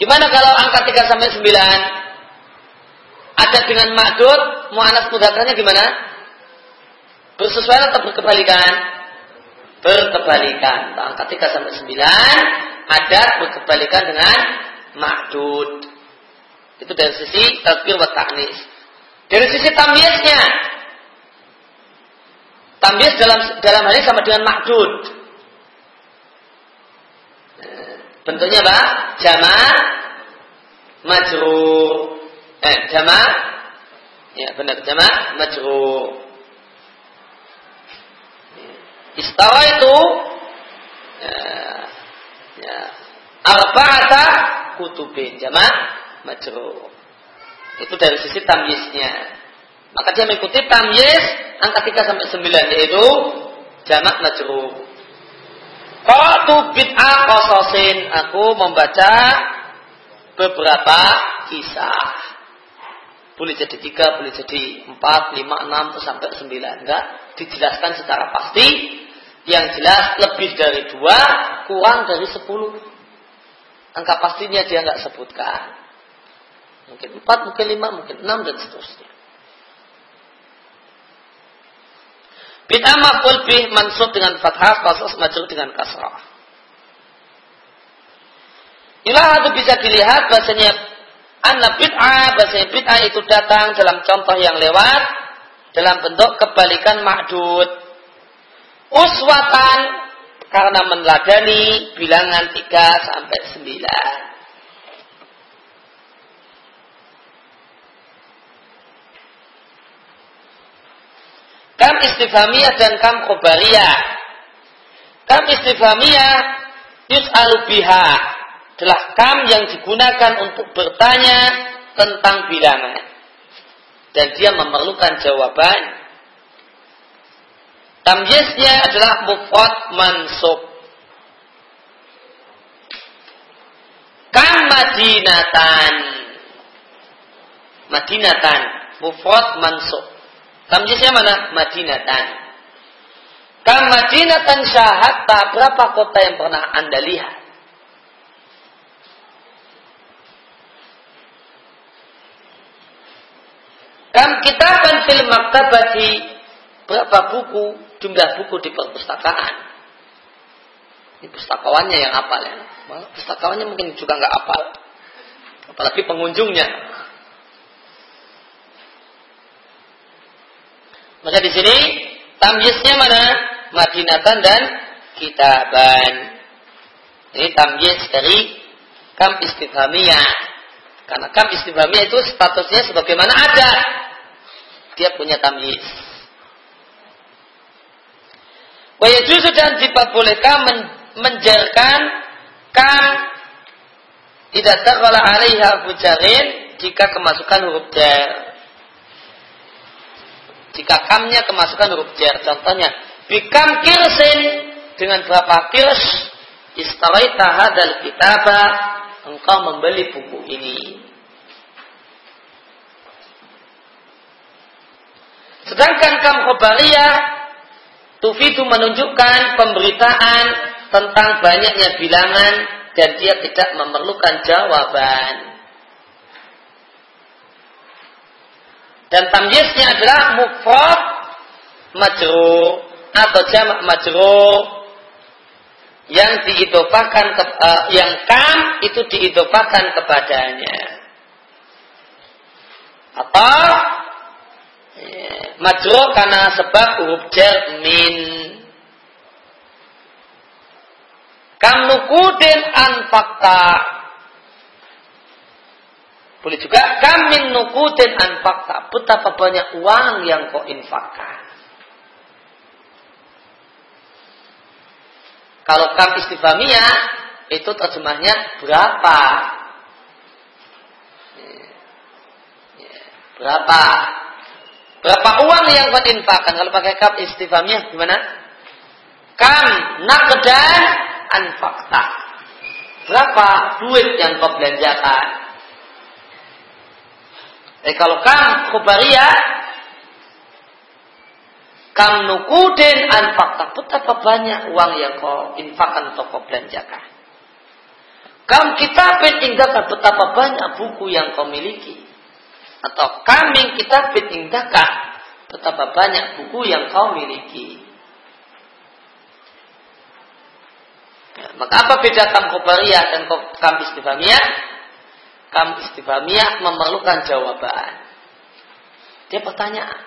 Gimana kalau angka 3 sampai 9 ada dengan makdud, muannas mudakarnya gimana? Bersesuaian atau berkebalikan? berkebalikan. Angka 3 sampai 9 ada berkebalikan dengan ma'dud. Itu dari sisi tazkir wa ta'nis. Dari sisi tamyiznya. Tamyiz dalam dalam hal ini sama dengan ma'dud. Bentuknya apa? Jama majrur. Eh, jama ya benar jama majrur. Istawa itu ya, ya, arba'ata kutubin jamak majrur. Itu dari sisi tamyiznya. Maka dia mengikuti tamyiz angka 3 sampai 9 yaitu jamak majrur. Qatu bid'ah qasasin. Aku membaca beberapa kisah. Boleh jadi tiga, boleh jadi empat, lima, enam, sampai sembilan. Enggak dijelaskan secara pasti yang jelas lebih dari dua, kurang dari sepuluh. Angka pastinya dia nggak sebutkan. Mungkin empat, mungkin lima, mungkin enam dan seterusnya. Bid'ah maf'ul bih mansub dengan fathah, kasus majrur dengan kasrah. Inilah itu bisa dilihat bahasanya anna bid'ah, bahasanya bid'ah itu datang dalam contoh yang lewat dalam bentuk kebalikan makdud uswatan karena meneladani bilangan 3 sampai 9. Kam istifhamiyah dan kam khobariyah. Kam istifhamiyah yus'alu biha adalah kam yang digunakan untuk bertanya tentang bilangan. Dan dia memerlukan jawaban Tamyiznya adalah mufrad mansub. Kam madinatan. Madinatan. Mufrad mansub. Tamyiznya mana? Madinatan. Kam Madinatan syahatta berapa kota yang pernah anda lihat? Kam kitaban fil maktabati berapa buku jumlah buku di perpustakaan? Ini pustakawannya yang apal ya. Pustakawannya mungkin juga nggak apal. Apalagi pengunjungnya. Maka di sini tamyiznya mana? Madinatan dan kitaban. Ini tamyiz dari kam istifhamiyah. Karena kam istifhamiyah itu statusnya sebagaimana ada. Dia punya tamyiz. Wa yajuzu dan diperbolehkan men menjarkan kam tidak terkala alaiha bujarin jika kemasukan huruf jar jika kamnya kemasukan huruf jar. Contohnya, bikam kirsin dengan berapa kirs istaraita hadal kitaba engkau membeli buku ini. Sedangkan kam khobariyah tufidu menunjukkan pemberitaan tentang banyaknya bilangan dan dia tidak memerlukan jawaban. Dan tamyiznya adalah mufrad majrur atau jamak majrur yang diidopakan ke, uh, yang kam itu diidopakan kepadanya atau ya, majrur karena sebab huruf min kam nukudin an fakta boleh juga kamin nukudin anfakta. Betapa banyak uang yang kau infakkan. Kalau kam istifamiyah itu terjemahnya berapa? Berapa? Berapa uang yang kau infakkan? Kalau pakai kam istifamiyah gimana? Kam nakdan anfakta. Berapa duit yang kau belanjakan? Eh kalau kam khobariyah kam nukudin anfakta betapa banyak uang yang kau infakkan atau kau belanjakan. Kam kitabin indaka betapa banyak buku yang kau miliki. Atau kami kitabin indaka betapa banyak buku yang kau miliki. Ya, maka apa beda kam khobariyah dan kam istifamiyah? kam istifamiyah memerlukan jawaban. Dia pertanyaan,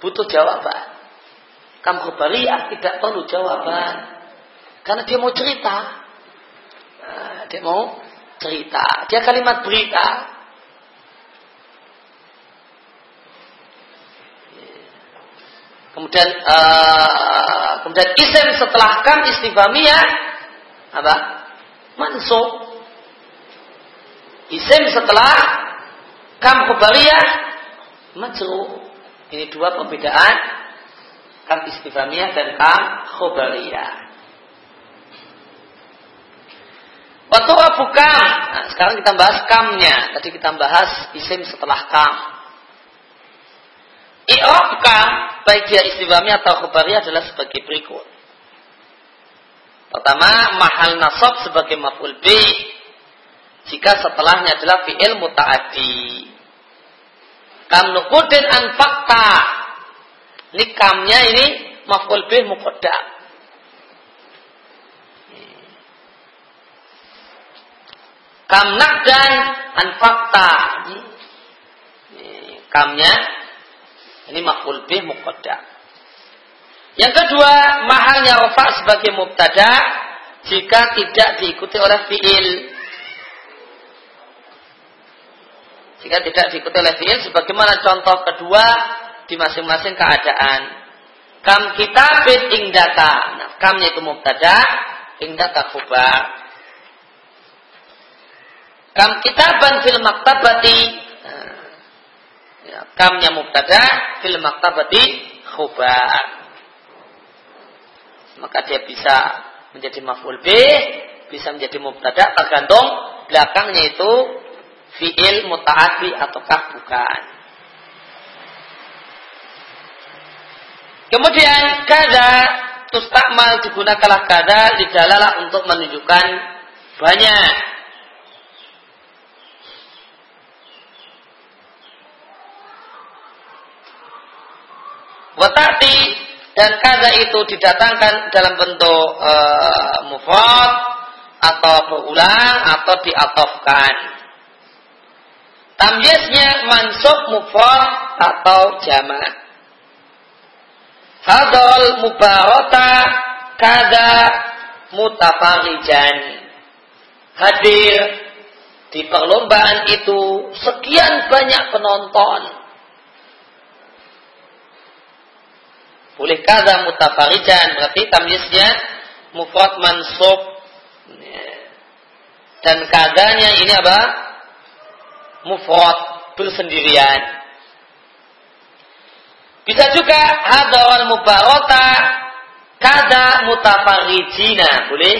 butuh jawaban. Kam khabariyah tidak perlu jawaban. Karena dia mau cerita. Nah, dia mau cerita. Dia kalimat berita. Kemudian uh, kemudian isim setelah kam istifamiyah apa? Mansub Isim setelah kam khabariyah majru. Ini dua perbedaan kam istifamiyah dan kam khabariyah. Waktu kam. Nah, sekarang kita bahas kamnya. Tadi kita bahas isim setelah kam. I'rab kam baik dia istifamiyah atau khabariyah adalah sebagai berikut. Pertama, mahal nasab sebagai maf'ul bi jika setelahnya adalah fi'il muta'adi. Kam nukudin an fakta. Ini kamnya ini maf'ul bih muqaddam. Kam nakdan an fakta. Kamnya ini maf'ul bih muqaddam. Yang kedua, mahalnya rofa sebagai mubtada jika tidak diikuti oleh fi'il Jika tidak diikuti oleh fi'il sebagaimana contoh kedua di masing-masing keadaan. Kam kitabin ingdaka. Nah, kamnya itu mubtada, ingdaka khubar. Kam kitaban fil maktabati. Nah, ya, kamnya mubtada, fil maktabati khubar. Maka dia bisa menjadi maf'ul b, bisa menjadi mubtada tergantung belakangnya itu fi'il mutaati ataukah bukan. Kemudian kada tustakmal digunakanlah kada didalalah untuk menunjukkan banyak. Watati dan kada itu didatangkan dalam bentuk e, mufrad atau berulang atau diatofkan. Tamyiznya mansub mufrad atau jamak. Hadal mubarota kada mutafarijan. Hadir di perlombaan itu sekian banyak penonton. Boleh kada mutafarijan berarti tamyiznya mufrad mansub dan kadanya ini apa? Mufrad bersendirian. Bisa juga hadawal mubarota kada mutafarijina. Boleh?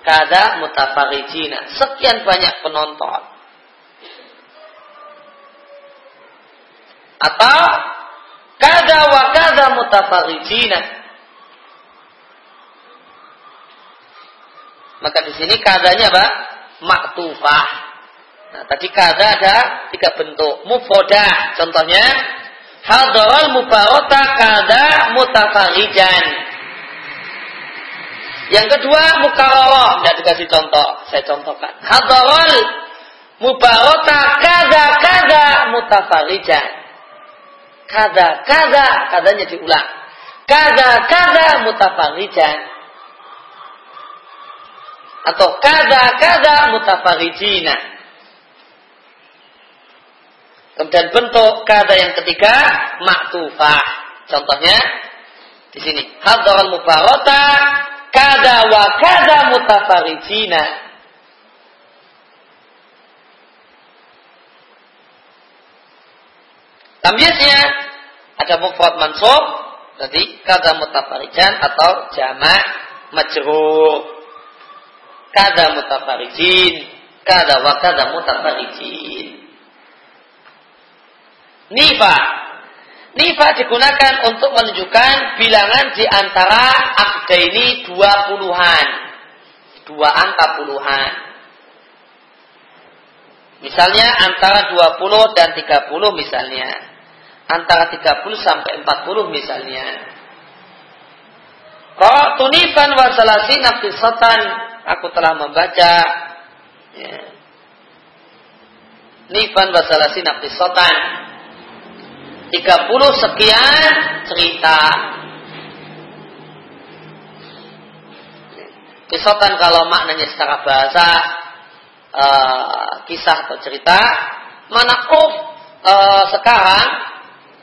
Kada mutafarijina. Sekian banyak penonton. Atau kada wa kada mutafarijina. Maka di sini kadanya apa? Maktufah. Nah, tadi kada ada tiga bentuk. Mufoda. Contohnya Hadaral mubarota kada mutafarijan. Yang kedua mukarrarah, tidak dikasih contoh, saya contohkan. Hadaral mubarota kada kada mutafarijan. Kada kada kadanya diulang. Kada kada mutafarijan. Atau kada kada mutafarijina. Kemudian bentuk kata yang ketiga maktufah. Contohnya di sini hadral mubarota kada wa kada mutafarijina. Tamyiaznya ada mufrad mansub berarti kada mutafarijan atau jamak majrur. Kada mutafarijin, kada wa kada mutafarijin. Nifa. Nifa digunakan untuk menunjukkan bilangan di antara akda ini dua puluhan. Dua angka puluhan. Misalnya antara 20 dan 30 misalnya. Antara 30 sampai 40 misalnya. Qara'tu nifan wa salasin nafisatan. Aku telah membaca ya. Nifan wa salasin nafisatan 30 sekian cerita. Kisotan kalau maknanya secara bahasa uh, kisah atau cerita, mana uh, sekarang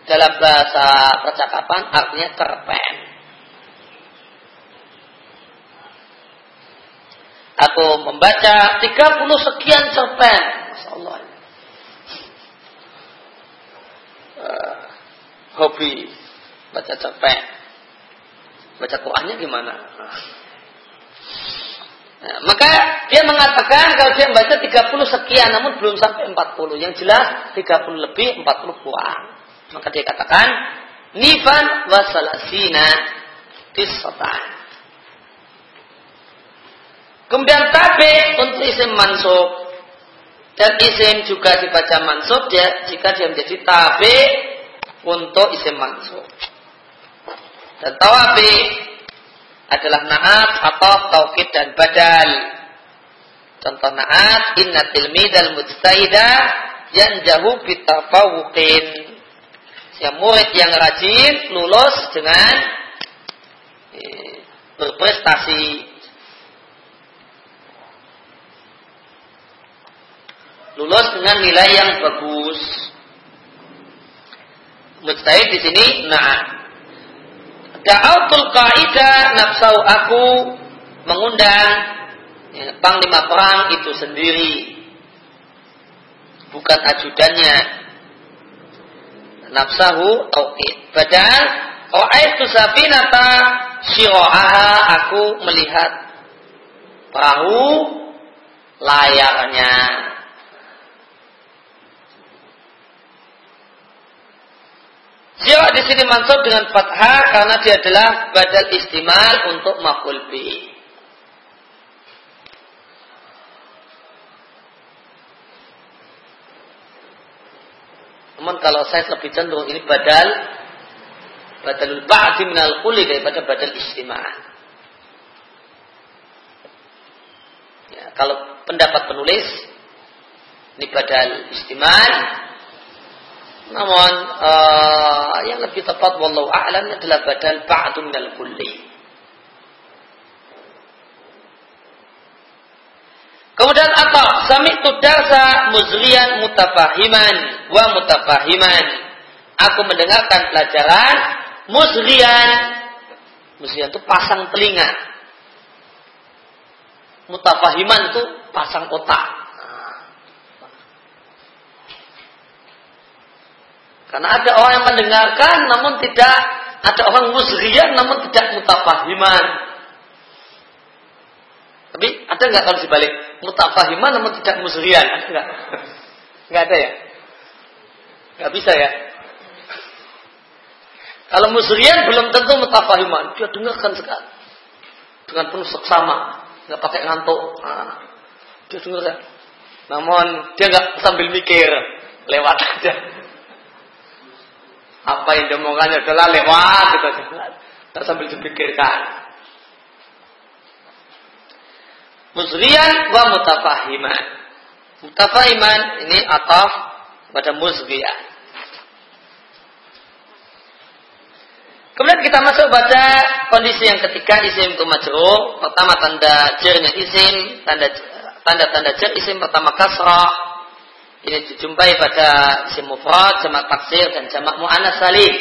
dalam bahasa percakapan artinya cerpen. Aku membaca 30 sekian cerpen. Masya Allah. Uh, hobi baca cepet. Baca Qurannya gimana? Nah, maka dia mengatakan kalau dia membaca 30 sekian namun belum sampai 40. Yang jelas 30 lebih 40 kurang. Maka dia katakan nifan wasalasina kisatan. Kemudian tabe untuk isim mansub dan isim juga dibaca mansub ya jika dia menjadi tabe untuk isim mansub. Dan tawabi adalah naat atau taukid dan badal. Contoh naat inna tilmidal mujtahida yang jauh bitafawuqin. Yang murid yang rajin lulus dengan eh, berprestasi. Lulus dengan nilai yang bagus. Mujtahid di sini na'am. Da'autul qaida nafsau aku mengundang ya, panglima perang itu sendiri. Bukan ajudannya. Nafsahu tauhid. Padahal Ra'aitu safinata syira'aha aku melihat perahu layarnya. Sirah di sini mansub dengan fathah karena dia adalah badal istimal untuk maf'ul bi. Namun kalau saya lebih cenderung ini badal badalul ba'di minal kuli daripada badal istimal. Ya, kalau pendapat penulis ini badal istimal namun uh, yang lebih tepat wallahu a'lam adalah badal ba'du minal kulli. Kemudian apa? Sami darsa muzrian mutafahiman wa mutafahiman. Aku mendengarkan pelajaran muzrian. Muzrian itu pasang telinga. Mutafahiman itu pasang otak. Karena ada orang yang mendengarkan namun tidak ada orang musrian namun tidak mutafahiman. Tapi ada nggak kalau dibalik mutafahiman namun tidak musrian? Ada nggak? Nggak ada ya? Nggak bisa ya? Kalau musrian belum tentu mutafahiman. Dia dengarkan sekali. Dengan penuh seksama. Nggak pakai ngantuk. Nah, dia dengarkan. Namun dia nggak sambil mikir. Lewat aja apa yang diomongannya adalah lewat gitu. Tak sambil dipikirkan. Musrian wa mutafahiman. Mutafahiman ini ataf pada musriyah Kemudian kita masuk pada kondisi yang ketiga isim itu majrur. Pertama tanda jernya isim, tanda tanda tanda jer isim pertama kasrah, ini dijumpai pada isim mufrad, jamak taksir dan jamak muannas salim.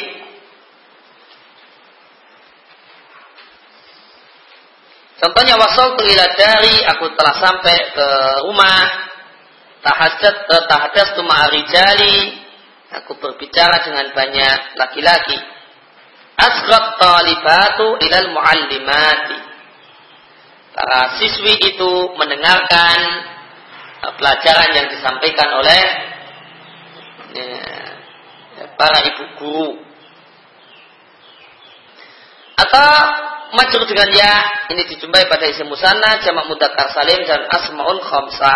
Contohnya wasol ila dari aku telah sampai ke rumah. Tahadat eh, tahadas tuma rijali. Aku berbicara dengan banyak laki-laki. Asghab talibatu ilal muallimati. Para siswi itu mendengarkan pelajaran yang disampaikan oleh ya, para ibu guru. Atau majrur dengan ya ini dijumpai pada isim musanna jamak mudzakkar salim dan asmaul khamsa.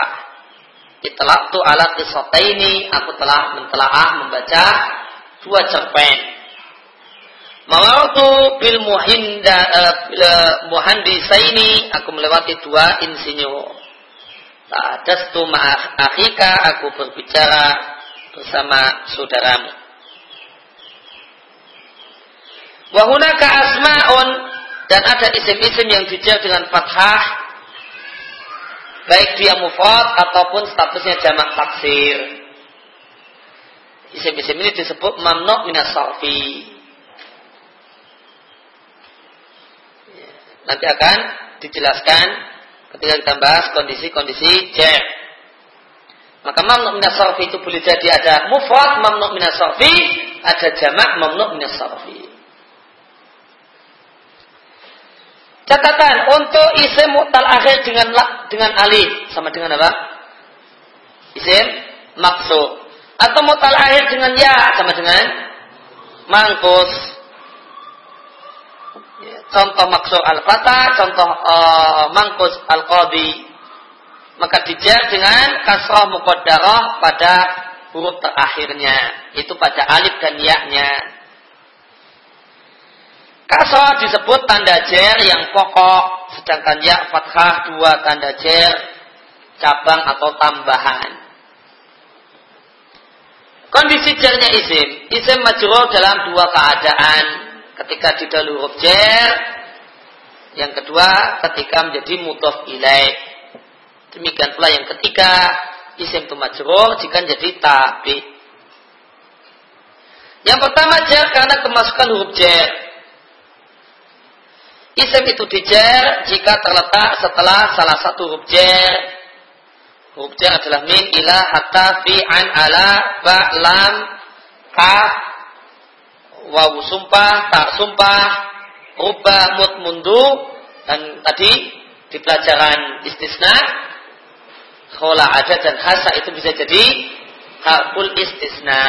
Tu ala ini aku telah mentelaah membaca dua cerpen. Mawatu bil muhinda uh, muhandisaini aku melewati dua insinyur Fa'adastu ma'akhika aku berbicara bersama saudaramu. Wahunaka asma'un dan ada isim-isim yang dijar dengan fathah baik dia mufrad ataupun statusnya jamak taksir. Isim-isim ini disebut mamnu minas sarfi. Nanti akan dijelaskan ketika kita bahas kondisi-kondisi jar. Maka mamnu minas itu boleh jadi ada mufrad mamnu minas ada jamak mamnu minas. Catatan untuk isim mutal akhir dengan dengan alif sama dengan apa? Isim maksud atau mutal akhir dengan ya sama dengan mangkus contoh maksud al-fatah, contoh uh, mangkus al-qadi. Maka dijar dengan kasrah muqaddarah pada huruf terakhirnya. Itu pada alif dan ya-nya. Kasrah disebut tanda jer yang pokok, sedangkan ya fathah dua tanda jer cabang atau tambahan. Kondisi jernya isim. Isim majrur dalam dua keadaan ketika di dalam huruf jer yang kedua ketika menjadi mutof ilaih. Demikian pula yang ketiga isim majrur jika jadi tabi. Yang pertama jer karena kemasukan huruf jer isim itu dijer jika terletak setelah salah satu huruf jer huruf adalah min ila hatta fi an ala ba lam kaf wawu sumpah, tak sumpah, rubah, mut, mundu, dan tadi di pelajaran istisna, khola ada dan hasa itu bisa jadi hakul istisna.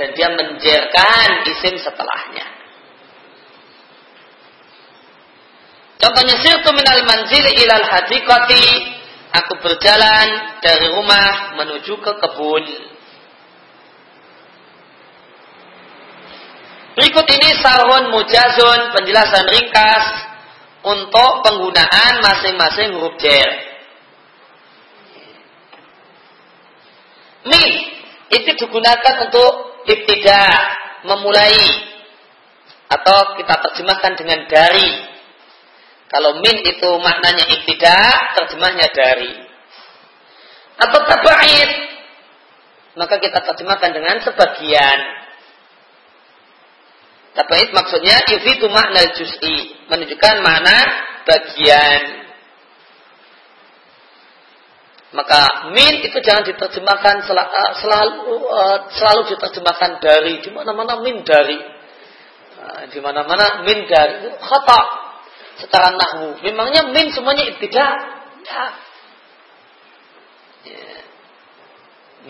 dan dia menjerkan isim setelahnya. Contohnya sirtu minal manzil ilal hadiqati aku berjalan dari rumah menuju ke kebun. Berikut ini sarhun mujazun penjelasan ringkas untuk penggunaan masing-masing huruf jer. Min itu digunakan untuk ibtida, memulai atau kita terjemahkan dengan dari. Kalau min itu maknanya ibtida, terjemahnya dari. Atau taba'id, maka kita terjemahkan dengan sebagian. Taba'id maksudnya yufidu makna juz'i, menunjukkan makna bagian. Maka min itu jangan diterjemahkan eh, selalu uh, selalu diterjemahkan dari di mana-mana min dari. Uh, di mana-mana min dari itu khata secara nahwu. Memangnya min semuanya tidak? Ya.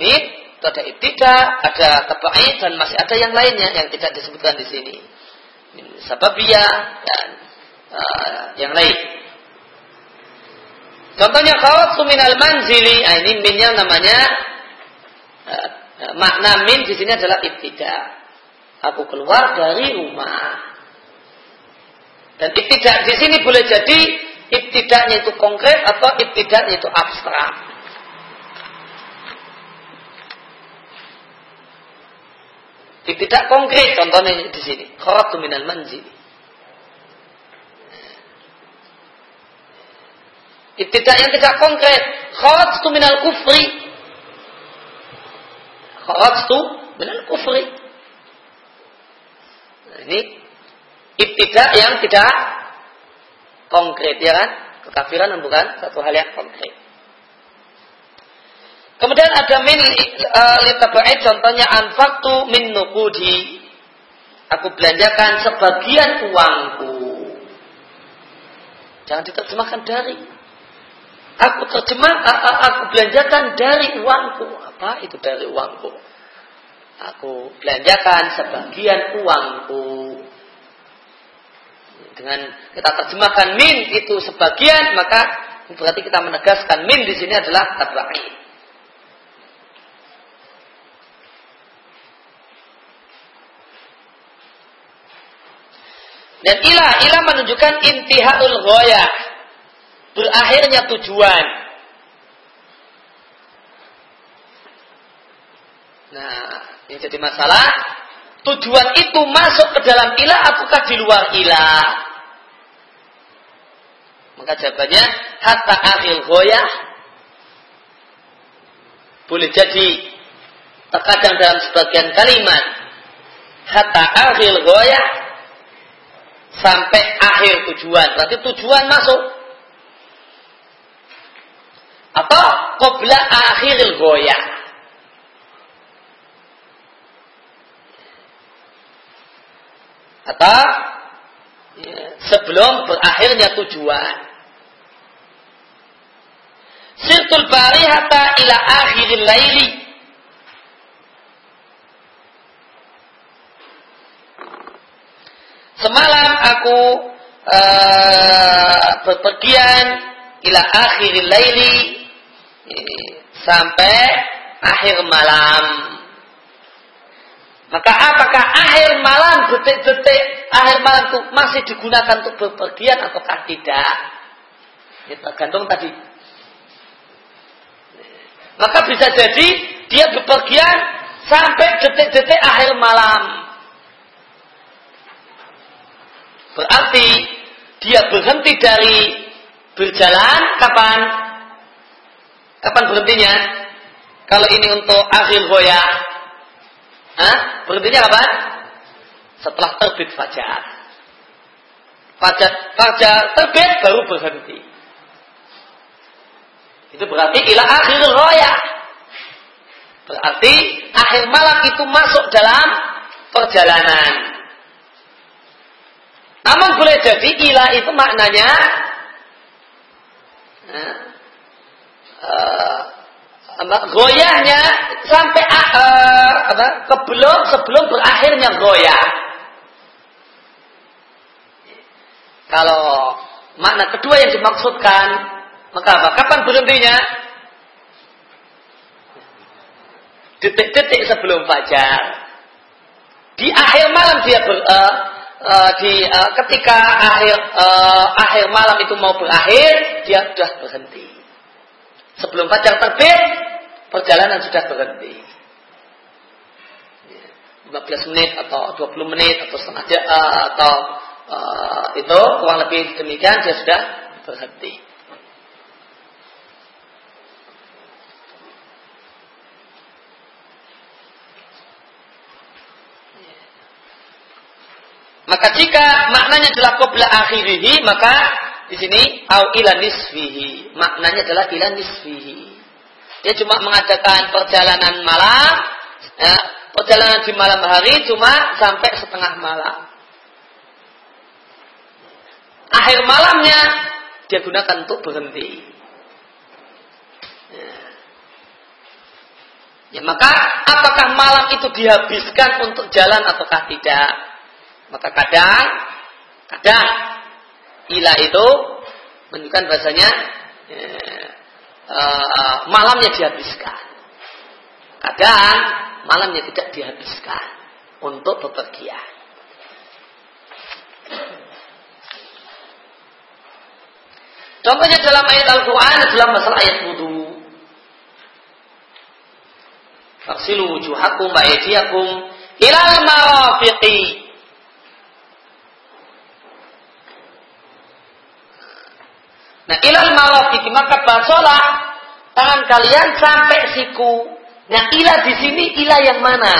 Min itu ada ibtida, ada tabai dan masih ada yang lainnya yang tidak disebutkan di sini. Min sababiyah dan uh, yang lain. Contohnya khawasu minal manzili. Nah, ini minnya namanya uh, makna min di sini adalah ibtida. Aku keluar dari rumah. Dan ibtida di sini boleh jadi ibtidanya itu konkret atau ibtidanya itu abstrak. Ibtidak konkret contohnya di sini. Kharatu minal manzili. Ibtidak yang tidak konkret. Kharajtu minal kufri. Kharajtu minal kufri. Nah, ini ibtidak yang tidak konkret ya kan? Kekafiran bukan satu hal yang konkret. Kemudian ada min uh, contohnya anfaktu min nukudi. Aku belanjakan sebagian uangku. Jangan diterjemahkan dari. Aku terjemah, aku belanjakan dari uangku. Apa itu dari uangku? Aku belanjakan sebagian uangku. Dengan kita terjemahkan min itu sebagian, maka berarti kita menegaskan min di sini adalah tabai. Dan ilah, ilah menunjukkan intihaul ghoyah berakhirnya tujuan. Nah, yang jadi masalah, tujuan itu masuk ke dalam ilah ataukah di luar ilah? Maka jawabannya, hatta akhir goyah, boleh jadi terkadang dalam sebagian kalimat, hatta akhir goyah, sampai akhir tujuan. Berarti tujuan masuk atau qabla akhiril goyah. Atau ya, sebelum berakhirnya tujuan. Sirtul barihata ila akhiril laili. Semalam aku uh, berpergian ila akhiril laili sampai akhir malam. Maka apakah akhir malam, detik-detik akhir malam itu masih digunakan untuk bepergian ataukah tidak? Ya, tergantung tadi. Maka bisa jadi dia bepergian sampai detik-detik akhir malam. Berarti dia berhenti dari berjalan kapan? Kapan berhentinya? Kalau ini untuk akhir goyah, Hah? berhentinya kapan? Setelah terbit fajar. Fajar, fajar terbit baru berhenti. Itu berarti ila akhir goyah. Berarti akhir malam itu masuk dalam perjalanan. Namun boleh jadi ilah itu maknanya uh, goyahnya sampai uh, apa, kebelum sebelum berakhirnya goyah. Kalau makna kedua yang dimaksudkan, maka apa? Kapan berhentinya? Detik-detik sebelum fajar. Di akhir malam dia ber, uh, uh, di uh, ketika akhir uh, akhir malam itu mau berakhir, dia sudah berhenti. Sebelum fajar terbit, perjalanan sudah berhenti. 15 menit atau 20 menit atau setengah jam uh, atau uh, itu kurang lebih demikian dia sudah berhenti. Maka jika maknanya adalah qabla akhirihi, maka di sini au ila nisfihi. Maknanya adalah ila nisfihi. Dia cuma mengadakan perjalanan malam, ya, perjalanan di malam hari cuma sampai setengah malam. Akhir malamnya dia gunakan untuk berhenti. Ya. ya maka apakah malam itu dihabiskan untuk jalan ataukah tidak? Maka kadang, kadang ila itu menunjukkan bahasanya ya, uh, malamnya dihabiskan. Kadang malamnya tidak dihabiskan untuk bepergian. Contohnya dalam ayat Al-Quran dalam masalah ayat wudhu. Faksilu wujuhakum wa ilal marafiqi. Nah, ilal marafiqi maka basolah tangan kalian sampai siku. Nah, ilah di sini ilah yang mana?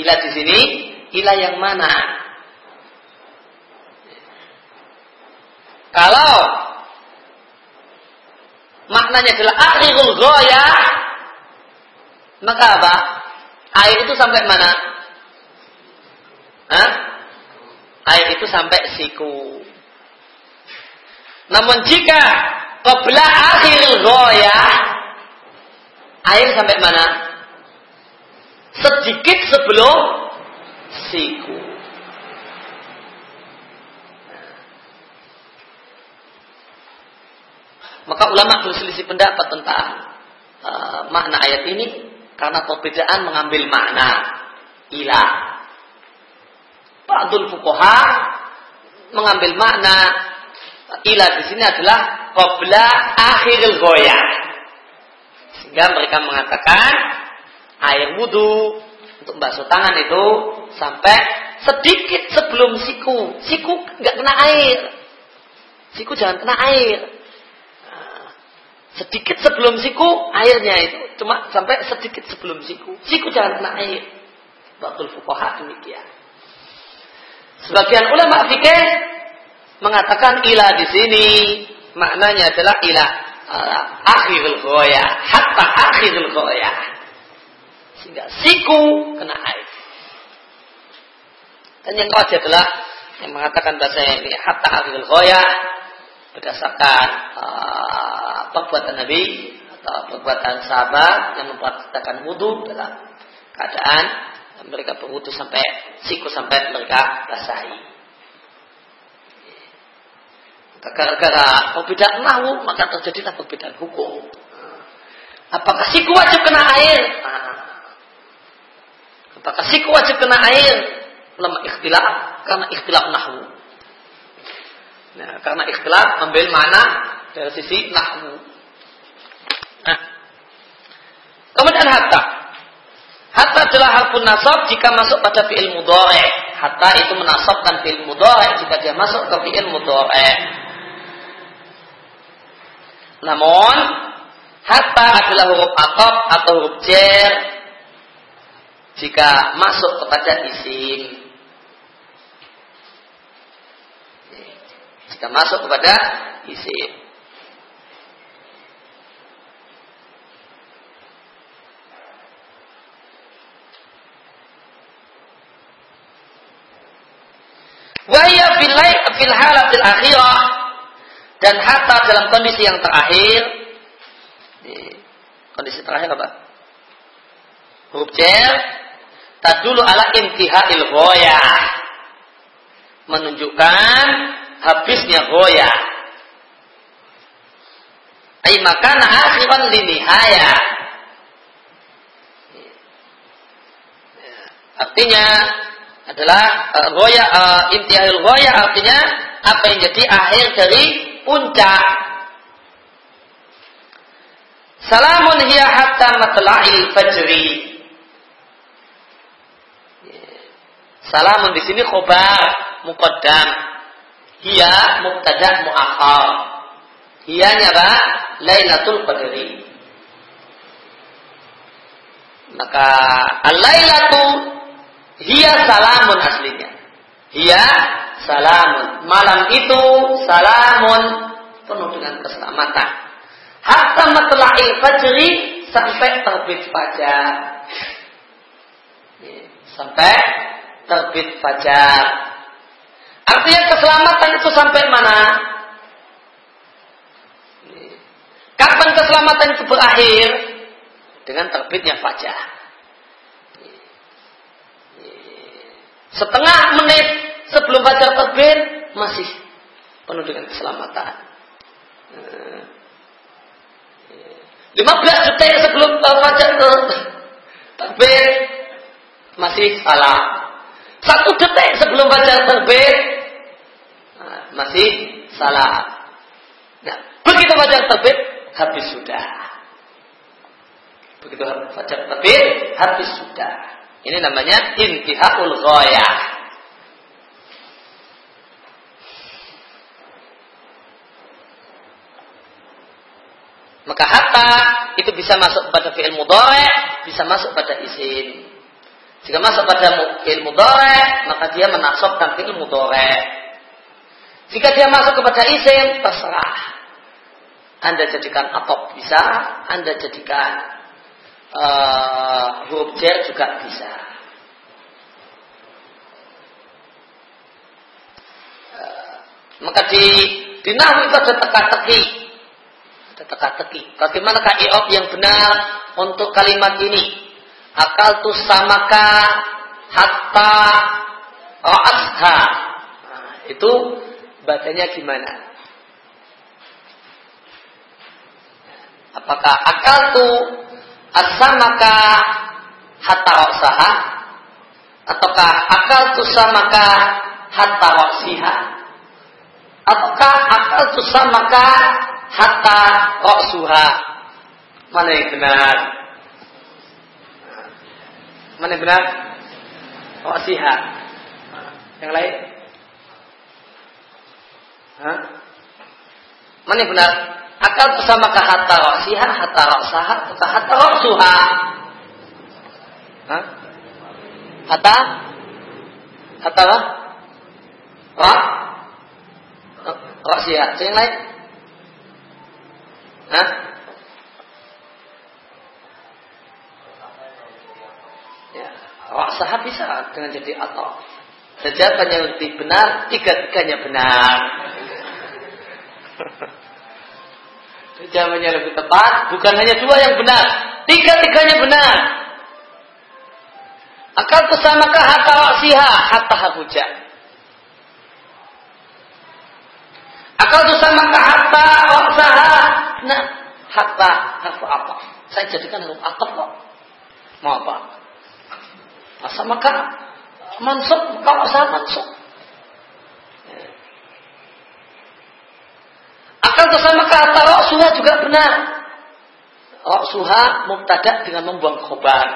Ilah di sini ilah yang mana? Kalau maknanya adalah akhirul goya, maka apa? Air itu sampai mana? Hah? Air itu sampai siku. Namun jika qabla akhir goya air sampai mana? Sedikit sebelum siku. Maka ulama berselisih pendapat tentang uh, makna ayat ini karena perbedaan mengambil makna ilah Ba'dul fukoha mengambil makna ila di sini adalah qabla akhiril goya. Sehingga mereka mengatakan air wudhu untuk basuh tangan itu sampai sedikit sebelum siku. Siku nggak kena air. Siku jangan kena air. Sedikit sebelum siku airnya itu cuma sampai sedikit sebelum siku. Siku jangan kena air. Batul fukoha demikian. Sebagian ulama fikih mengatakan ilah di sini maknanya adalah ilah uh, akhirul goya, hatta akhirul goya. Sehingga siku kena air. Dan yang wajib adalah yang mengatakan bahasa ini hatta akhirul goya berdasarkan uh, perbuatan Nabi atau perbuatan sahabat yang mempraktikkan wudhu dalam keadaan mereka berwudu sampai siku sampai mereka basahi. Gara-gara perbedaan nahu maka terjadilah perbedaan hukum. Apakah siku wajib kena air? Apakah siku wajib kena air? Lama ikhtilaf karena ikhtilaf nahu. Nah, karena ikhtilaf ambil mana dari sisi nahu. Nah. Kemudian hatta Hatta adalah harfun nasab jika masuk pada fi'il mudhari. Hatta itu menasabkan fi'il mudhari jika dia masuk ke fi'il mudhari. Namun hatta adalah huruf atop atau huruf jer jika masuk kepada isim. Jika masuk kepada isim. Fil halatil akhirah. Dan hatta dalam kondisi yang terakhir. Kondisi terakhir apa? Huruf cer tadulu ala intihail goya menunjukkan habisnya goya ay makana akhiran linihaya artinya adalah uh, goya uh, intihahul goya artinya apa yang jadi akhir dari puncak. Salamun hiya hatta matla'il fajri. Salamun di sini khobar muqaddam. Hiya mubtada muakhar hiyanya apa? Lailatul qadri. Maka al-lailatu Hiya salamun aslinya. Hiya salamun. Malam itu salamun penuh dengan keselamatan. Hatta matla'il fajri sampai terbit fajar. Sampai terbit fajar. Artinya keselamatan itu sampai mana? Kapan keselamatan itu berakhir? Dengan terbitnya fajar. Setengah menit sebelum fajar terbit masih penuh dengan keselamatan. 15 detik sebelum fajar terbit masih salah. Satu detik sebelum fajar terbit masih salah. Nah, begitu fajar terbit habis sudah. Begitu fajar terbit habis sudah. Ini namanya intihaul ghayah. Maka hatta itu bisa masuk pada fi'il mudhari, bisa masuk pada isim. Jika masuk pada fi'il mudhari, maka dia menasabkan fi'il mudhari. Jika dia masuk kepada isim, terserah. Anda jadikan atop bisa, Anda jadikan uh, huruf jar juga bisa. Uh, maka di di nahu itu ada teka-teki. Ada teka-teki. Bagaimana i'rab yang benar untuk kalimat ini? Akal tu samaka hatta ra'asha. Nah, itu bacanya gimana? Apakah akal tu asamaka hatta waksaha ataukah akal tusamaka hatta waksiha ataukah akal tusamaka hatta waksuha mana yang benar? Mana yang benar? Waksiha yang lain? Hah? mana yang benar Akal bersama ke hatta roksiha, hatta atau hatta roksuha. Hah? Hatta? Hatta apa? Rok? Roksiha. Yang lain? Hah? Ya, roksaha bisa dengan jadi atau. Jawaban yang lebih benar, tiga-tiganya benar. Jawabannya lebih tepat, bukan hanya dua yang benar, tiga-tiganya benar. Akal kesamakah hatta waksiha hatta hujan. Akal kesamakah hatta waksaha nah hatta harfu apa? Saya jadikan huruf akal kok. Mau apa? Masa maka mansuk, kalau saya mansuk. Akan bersama kata Roksuha juga benar. Roksuha mubtada dengan membuang khobar.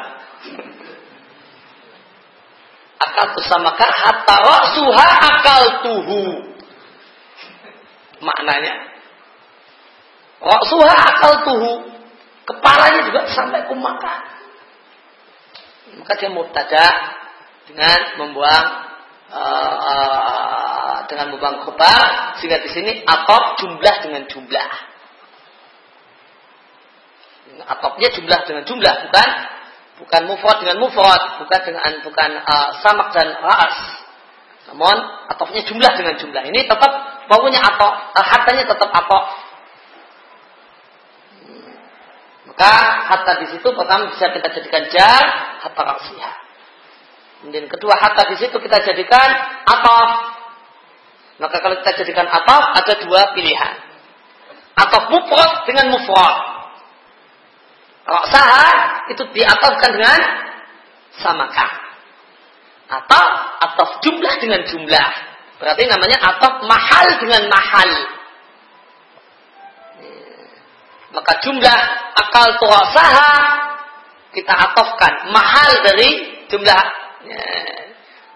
Akal bersama hatta Roksuha akal tuhu. Maknanya. Roksuha akal tuhu. Kepalanya juga sampai kumakan. Maka dia mubtada dengan membuang uh, dengan membuang khobar sehingga di sini atop jumlah dengan jumlah. Atopnya jumlah dengan jumlah bukan bukan mufrad dengan mufrad, bukan dengan bukan uh, samak dan ras. Namun atopnya jumlah dengan jumlah. Ini tetap wawunya atok, uh, hatanya tetap atok. Maka hatta di situ pertama bisa kita jadikan jar, hatta raksiyah. Kemudian kedua hatta di situ kita jadikan atof. Maka kalau kita jadikan atof ada dua pilihan. Atof mufrad dengan mufrad. Raksaha itu diatofkan dengan samakah. Atau atof jumlah dengan jumlah. Berarti namanya atof mahal dengan mahal. Maka jumlah akal tuasaha kita atofkan mahal dari jumlah ya,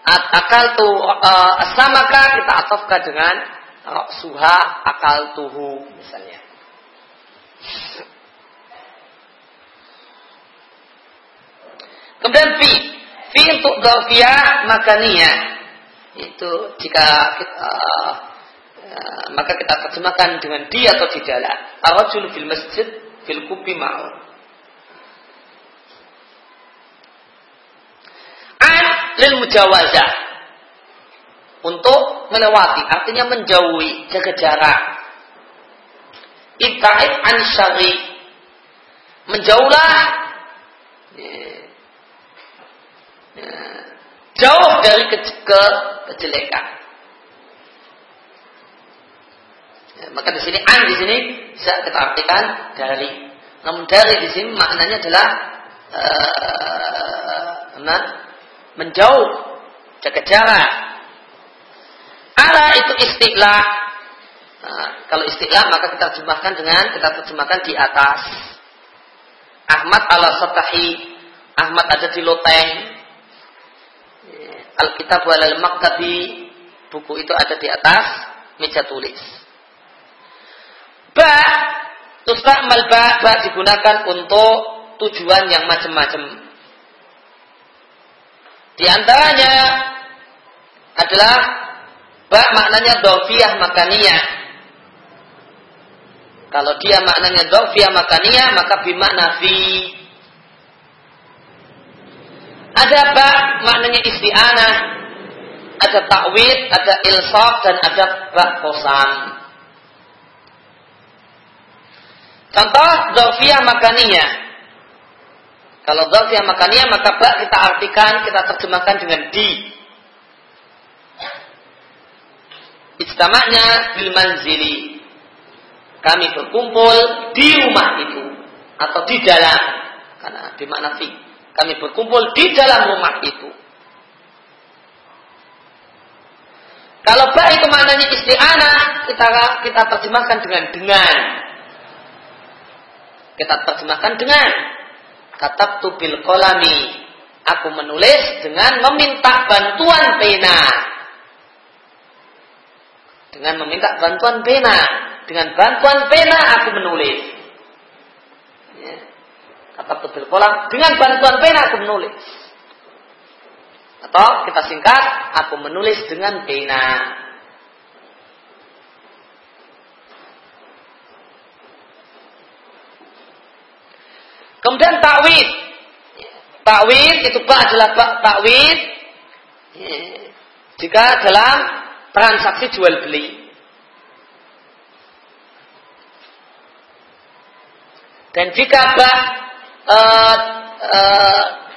akal tu uh, samaka kita atofkan dengan suha akal tuhu misalnya. Kemudian fi fi untuk dorfiyah makania itu jika kita, uh, maka kita terjemahkan dengan di atau di dalam. Arajul fil masjid fil kubi ma'un. An lil mujawazah. Untuk melewati, artinya menjauhi, jaga jarak. Ibta'id an syari. Menjauhlah jauh dari ke, ke kejelekan. Ya, maka di sini an di sini bisa kita artikan dari. Namun dari di sini maknanya adalah uh, menjauh, jaga jarak. Ala itu istilah. Nah, kalau istilah maka kita terjemahkan dengan kita terjemahkan di atas. Ahmad ala satahi. Ahmad ada di loteng. Alkitab walal maktabi. Buku itu ada di atas meja tulis. Ba Tustakmal ba, ba digunakan untuk tujuan yang macam-macam. Di antaranya adalah ba maknanya dofiyah makaniyah. Kalau dia maknanya dofiyah makaniyah maka bimakna fi. Ada ba maknanya isti'anah, ada takwid, ada ilsaf dan ada ba kosan. Contoh Zofia makaninya. Kalau Zofia makaninya maka bak kita artikan, kita terjemahkan dengan di. Istamaknya bil manzili. Kami berkumpul di rumah itu atau di dalam karena di makna fi. Kami berkumpul di dalam rumah itu. Kalau ba itu maknanya isti'anah, kita kita terjemahkan dengan dengan. Kita terjemahkan dengan kata tubil kolami. Aku menulis dengan meminta bantuan pena. Dengan meminta bantuan pena. Dengan bantuan pena aku menulis. Ya. Kata tubil kolam. Dengan bantuan pena aku menulis. Atau kita singkat, aku menulis dengan pena. Kemudian takwid. Takwid itu pak adalah pak takwid jika dalam transaksi jual beli. Dan jika bak e, e,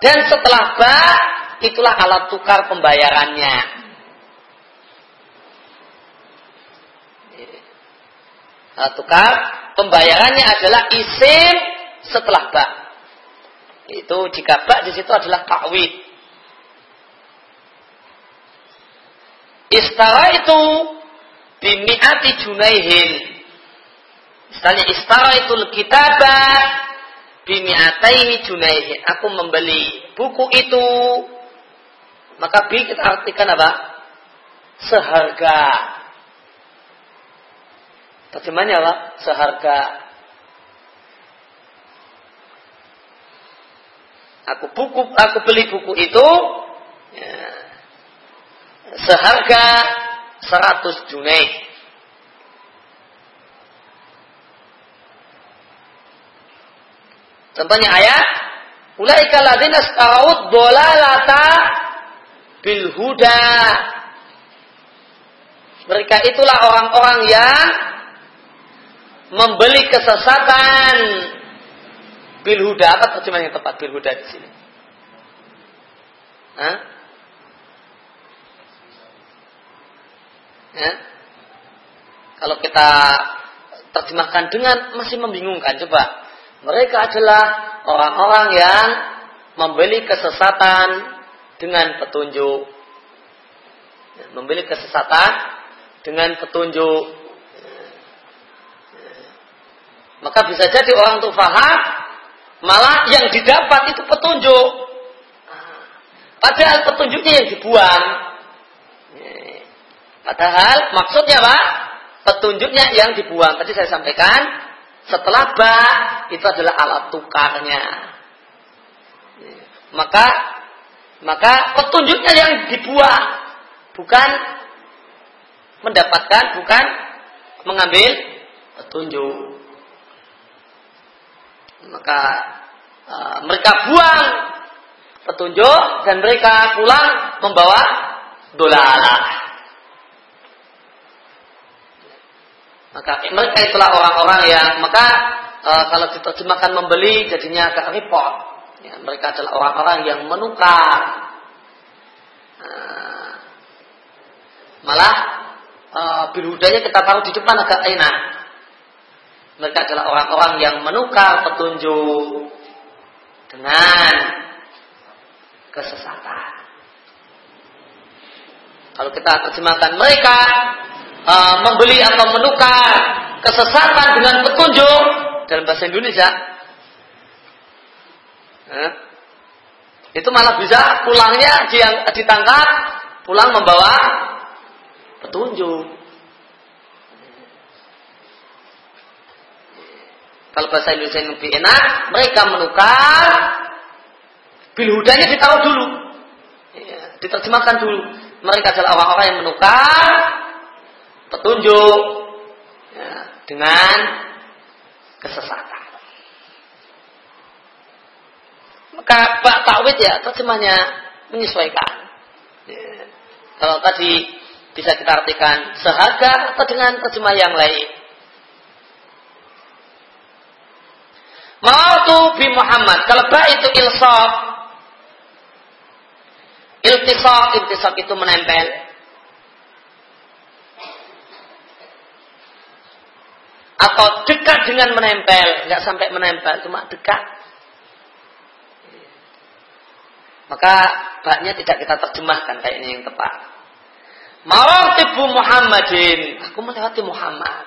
dan setelah bak itulah alat tukar pembayarannya. Alat tukar pembayarannya adalah isim setelah bak. Itu jika bak di situ adalah takwid. Istara itu bimiati junaihin. Misalnya istara itu kitabah bimiataini junaihin. Aku membeli buku itu. Maka bi kita artikan apa? Seharga. Bagaimana apa? Seharga aku buku aku beli buku itu ya, seharga 100 junai. Contohnya ayat Ulaika ladzina staraud dolalata bil huda. Mereka itulah orang-orang yang membeli kesesatan bilhuda apa terjemahan yang tepat bilhuda di sini? Hah? Ya? Kalau kita terjemahkan dengan masih membingungkan, coba. Mereka adalah orang-orang yang membeli kesesatan dengan petunjuk. Membeli kesesatan dengan petunjuk. Maka bisa jadi orang itu faham, malah yang didapat itu petunjuk. Padahal petunjuknya yang dibuang. Padahal maksudnya Pak, petunjuknya yang dibuang. Tadi saya sampaikan, setelah ba itu adalah alat tukarnya. Maka maka petunjuknya yang dibuang, bukan mendapatkan, bukan mengambil petunjuk. Maka uh, mereka buang petunjuk dan mereka pulang membawa dolalah. Maka mereka itulah orang-orang yang maka e, kalau diterjemahkan membeli jadinya agak repot. Ya, mereka adalah orang-orang yang menukar. E, malah e, bilhudanya kita taruh di depan agak enak. Mereka adalah orang-orang yang menukar petunjuk dengan kesesatan. Kalau kita terjemahkan mereka uh, membeli atau menukar kesesatan dengan petunjuk dalam bahasa Indonesia, eh, itu malah bisa pulangnya ditangkap pulang membawa petunjuk. Kalau bahasa Indonesia yang lebih enak, mereka menukar bilhudanya ditaruh dulu. Ya, diterjemahkan dulu. Mereka adalah orang-orang yang menukar petunjuk ya, dengan kesesatan. Maka Pak Takwid ya terjemahnya menyesuaikan. Ya. Kalau tadi bisa kita artikan seharga atau dengan terjemah yang lain. Mautu bi Muhammad. Kalau ba itu ilsaf. Iltisaf, iltisaf itu menempel. atau dekat dengan menempel, nggak sampai menempel, cuma dekat. Maka baknya tidak kita terjemahkan kayak ini yang tepat. Mawatibu Muhammadin. Aku melewati Muhammad.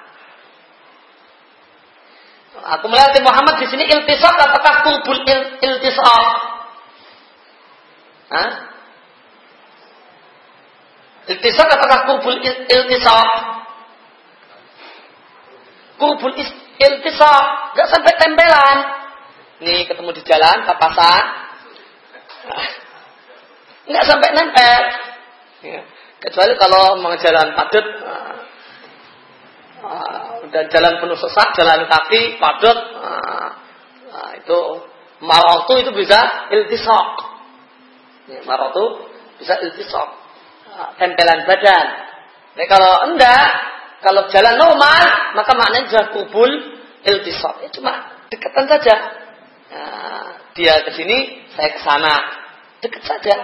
Aku melewati Muhammad di sini iltisaq apakah kulbul il, iltisaq? Hah? Iltisaq apakah kulbul il, iltisaq? Kubul iltisa, nggak sampai tempelan. Nih ketemu di jalan, papasan, nggak sampai nempel. Ya. Kecuali kalau mau jalan padat, uh, dan jalan penuh sesak, jalan kaki padat, uh, uh, itu marotu itu bisa iltisak. Ya, marotu bisa iltisak, uh, tempelan badan. Nah, kalau enggak, kalau jalan normal, maka maknanya sudah kubul iltisab. Ya, cuma dekatan saja. Nah, dia ke sini, saya ke sana. Dekat saja.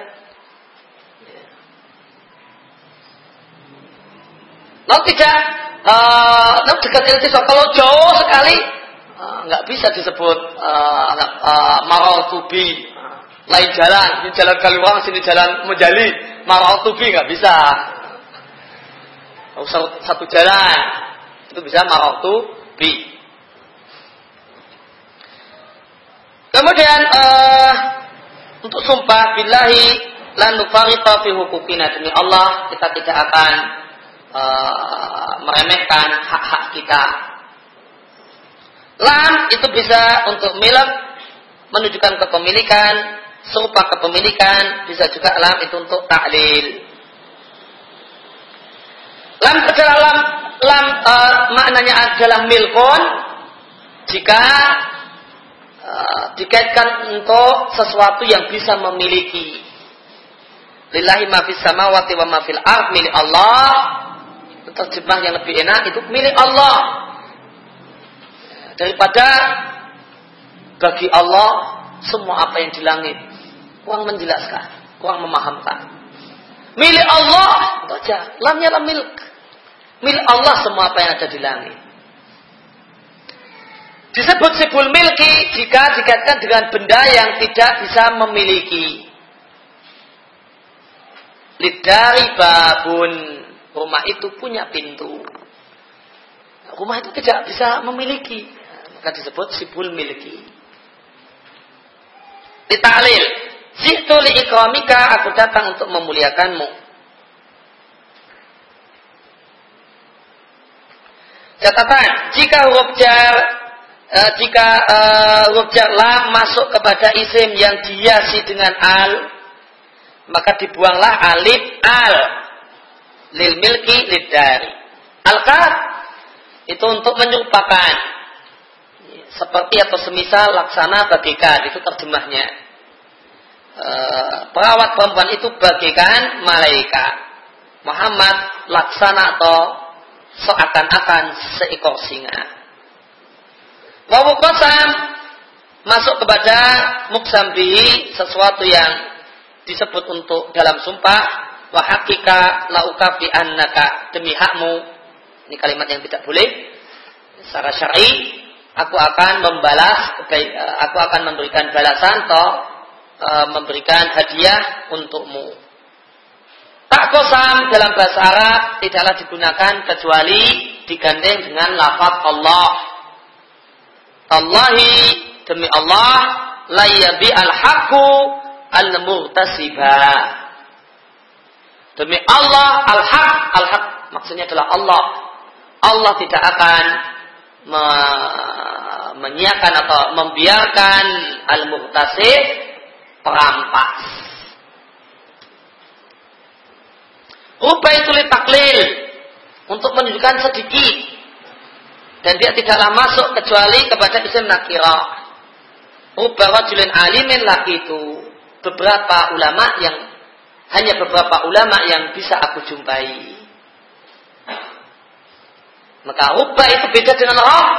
Nah tidak, uh, dekat iltisab. Kalau jauh sekali, uh, nggak bisa disebut uh, uh, tubi. Lain jalan, ini jalan Kaliwang, sini jalan Mejali, marau tubi nggak bisa satu jalan itu bisa maroktu bi. Kemudian untuk sumpah billahi lan nufarita fi hukukina demi Allah kita tidak akan uh, meremehkan hak-hak kita. Lam itu bisa untuk milik menunjukkan kepemilikan, sumpah kepemilikan, bisa juga lam itu untuk taklil. Lam adalah lam, lam uh, maknanya adalah milkon jika uh, dikaitkan untuk sesuatu yang bisa memiliki. Lillahi ma fis samawati wa ma fil milik Allah terjemah yang lebih enak itu milik Allah. Daripada bagi Allah semua apa yang di langit. Kurang menjelaskan kurang memahamkan. Milik Allah itu aja. Lamnya lam milik. Milik Allah semua apa yang ada di langit. Disebut sibul milki jika dikaitkan dengan benda yang tidak bisa memiliki. Lidari babun rumah itu punya pintu. Rumah itu tidak bisa memiliki. Maka disebut sibul milki ditaklil Jitu li ikramika, aku datang untuk memuliakanmu. Catatan, jika huruf jar uh, jika uh, huruf jar lam masuk kepada isim yang dihiasi dengan al, maka dibuanglah alif al lil milki lid dari. Itu untuk menyerupakan seperti atau semisal laksana bagikan itu terjemahnya. E, perawat perempuan itu bagikan malaikat. Muhammad laksana atau seakan-akan seekor singa. Wawu kosam masuk kepada muksambi sesuatu yang disebut untuk dalam sumpah wa hakika lauka fi annaka demi hakmu. Ini kalimat yang tidak boleh. Secara syar'i aku akan membalas aku akan memberikan balasan atau e, memberikan hadiah untukmu. Tak kosam dalam bahasa Arab tidaklah digunakan kecuali digandeng dengan lafaz Allah. Allahi demi Allah la yabi al haqqu al-murtasiba. Demi Allah al-haq, al-haq maksudnya adalah Allah. Allah tidak akan me menyiakan atau membiarkan al-murtasib perampas. Ubah itu taklil untuk menunjukkan sedikit dan dia tidaklah masuk kecuali kepada isim nakirah. Ubah rajulin alimin laki itu beberapa ulama yang hanya beberapa ulama yang bisa aku jumpai. Maka rubah itu beda dengan roh.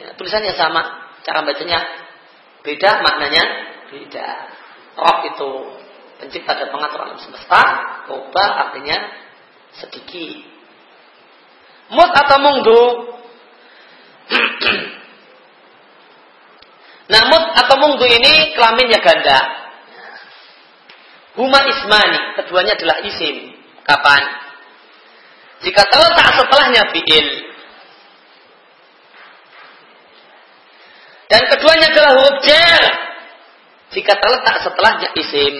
Ya, tulisannya sama, cara bacanya beda, maknanya beda. Roh itu pencipta dan pengatur alam semesta, rubah artinya sedikit. Mut atau mungdu Nah, mut atau mungdu ini kelaminnya ganda. Huma ismani, keduanya adalah isim. Kapan? Jika terletak setelahnya fi'il. Dan keduanya adalah huruf jar. Jika terletak setelahnya isim.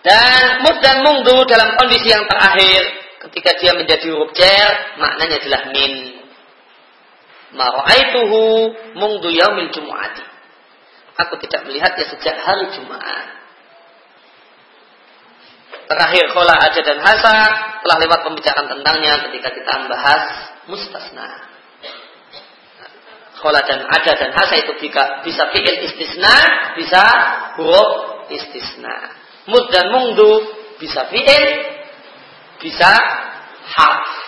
Dan mud dan mungdu dalam kondisi yang terakhir. Ketika dia menjadi huruf jar, maknanya adalah min. Mara'aituhu mungdu yaumil jumu'ati. Aku tidak melihatnya sejak hari Jumat. Terakhir kola aja dan hasa telah lewat pembicaraan tentangnya ketika kita membahas mustasna. Kola dan ada dan hasa itu bisa fi'il istisna, bisa huruf istisna. Mud dan mungdu bisa fi'il, bisa harf.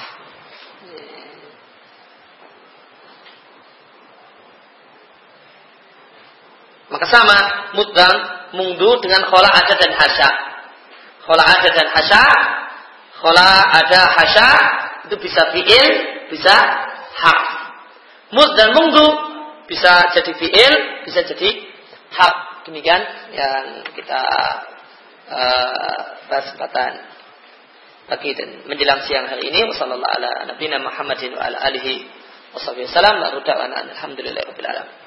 Maka sama mudang mungdu dengan khola ada dan hasya. Khola ada dan hasya, khola ada hasya itu bisa fiil, bisa hak. Mud dan mungdu bisa jadi fiil, bisa jadi hak. Demikian yang kita uh, bahas kesempatan pagi dan menjelang siang hari ini. Wassalamualaikum warahmatullahi wabarakatuh. Muhammadin wa ala alihi wasallam. Alhamdulillah rabbil alamin.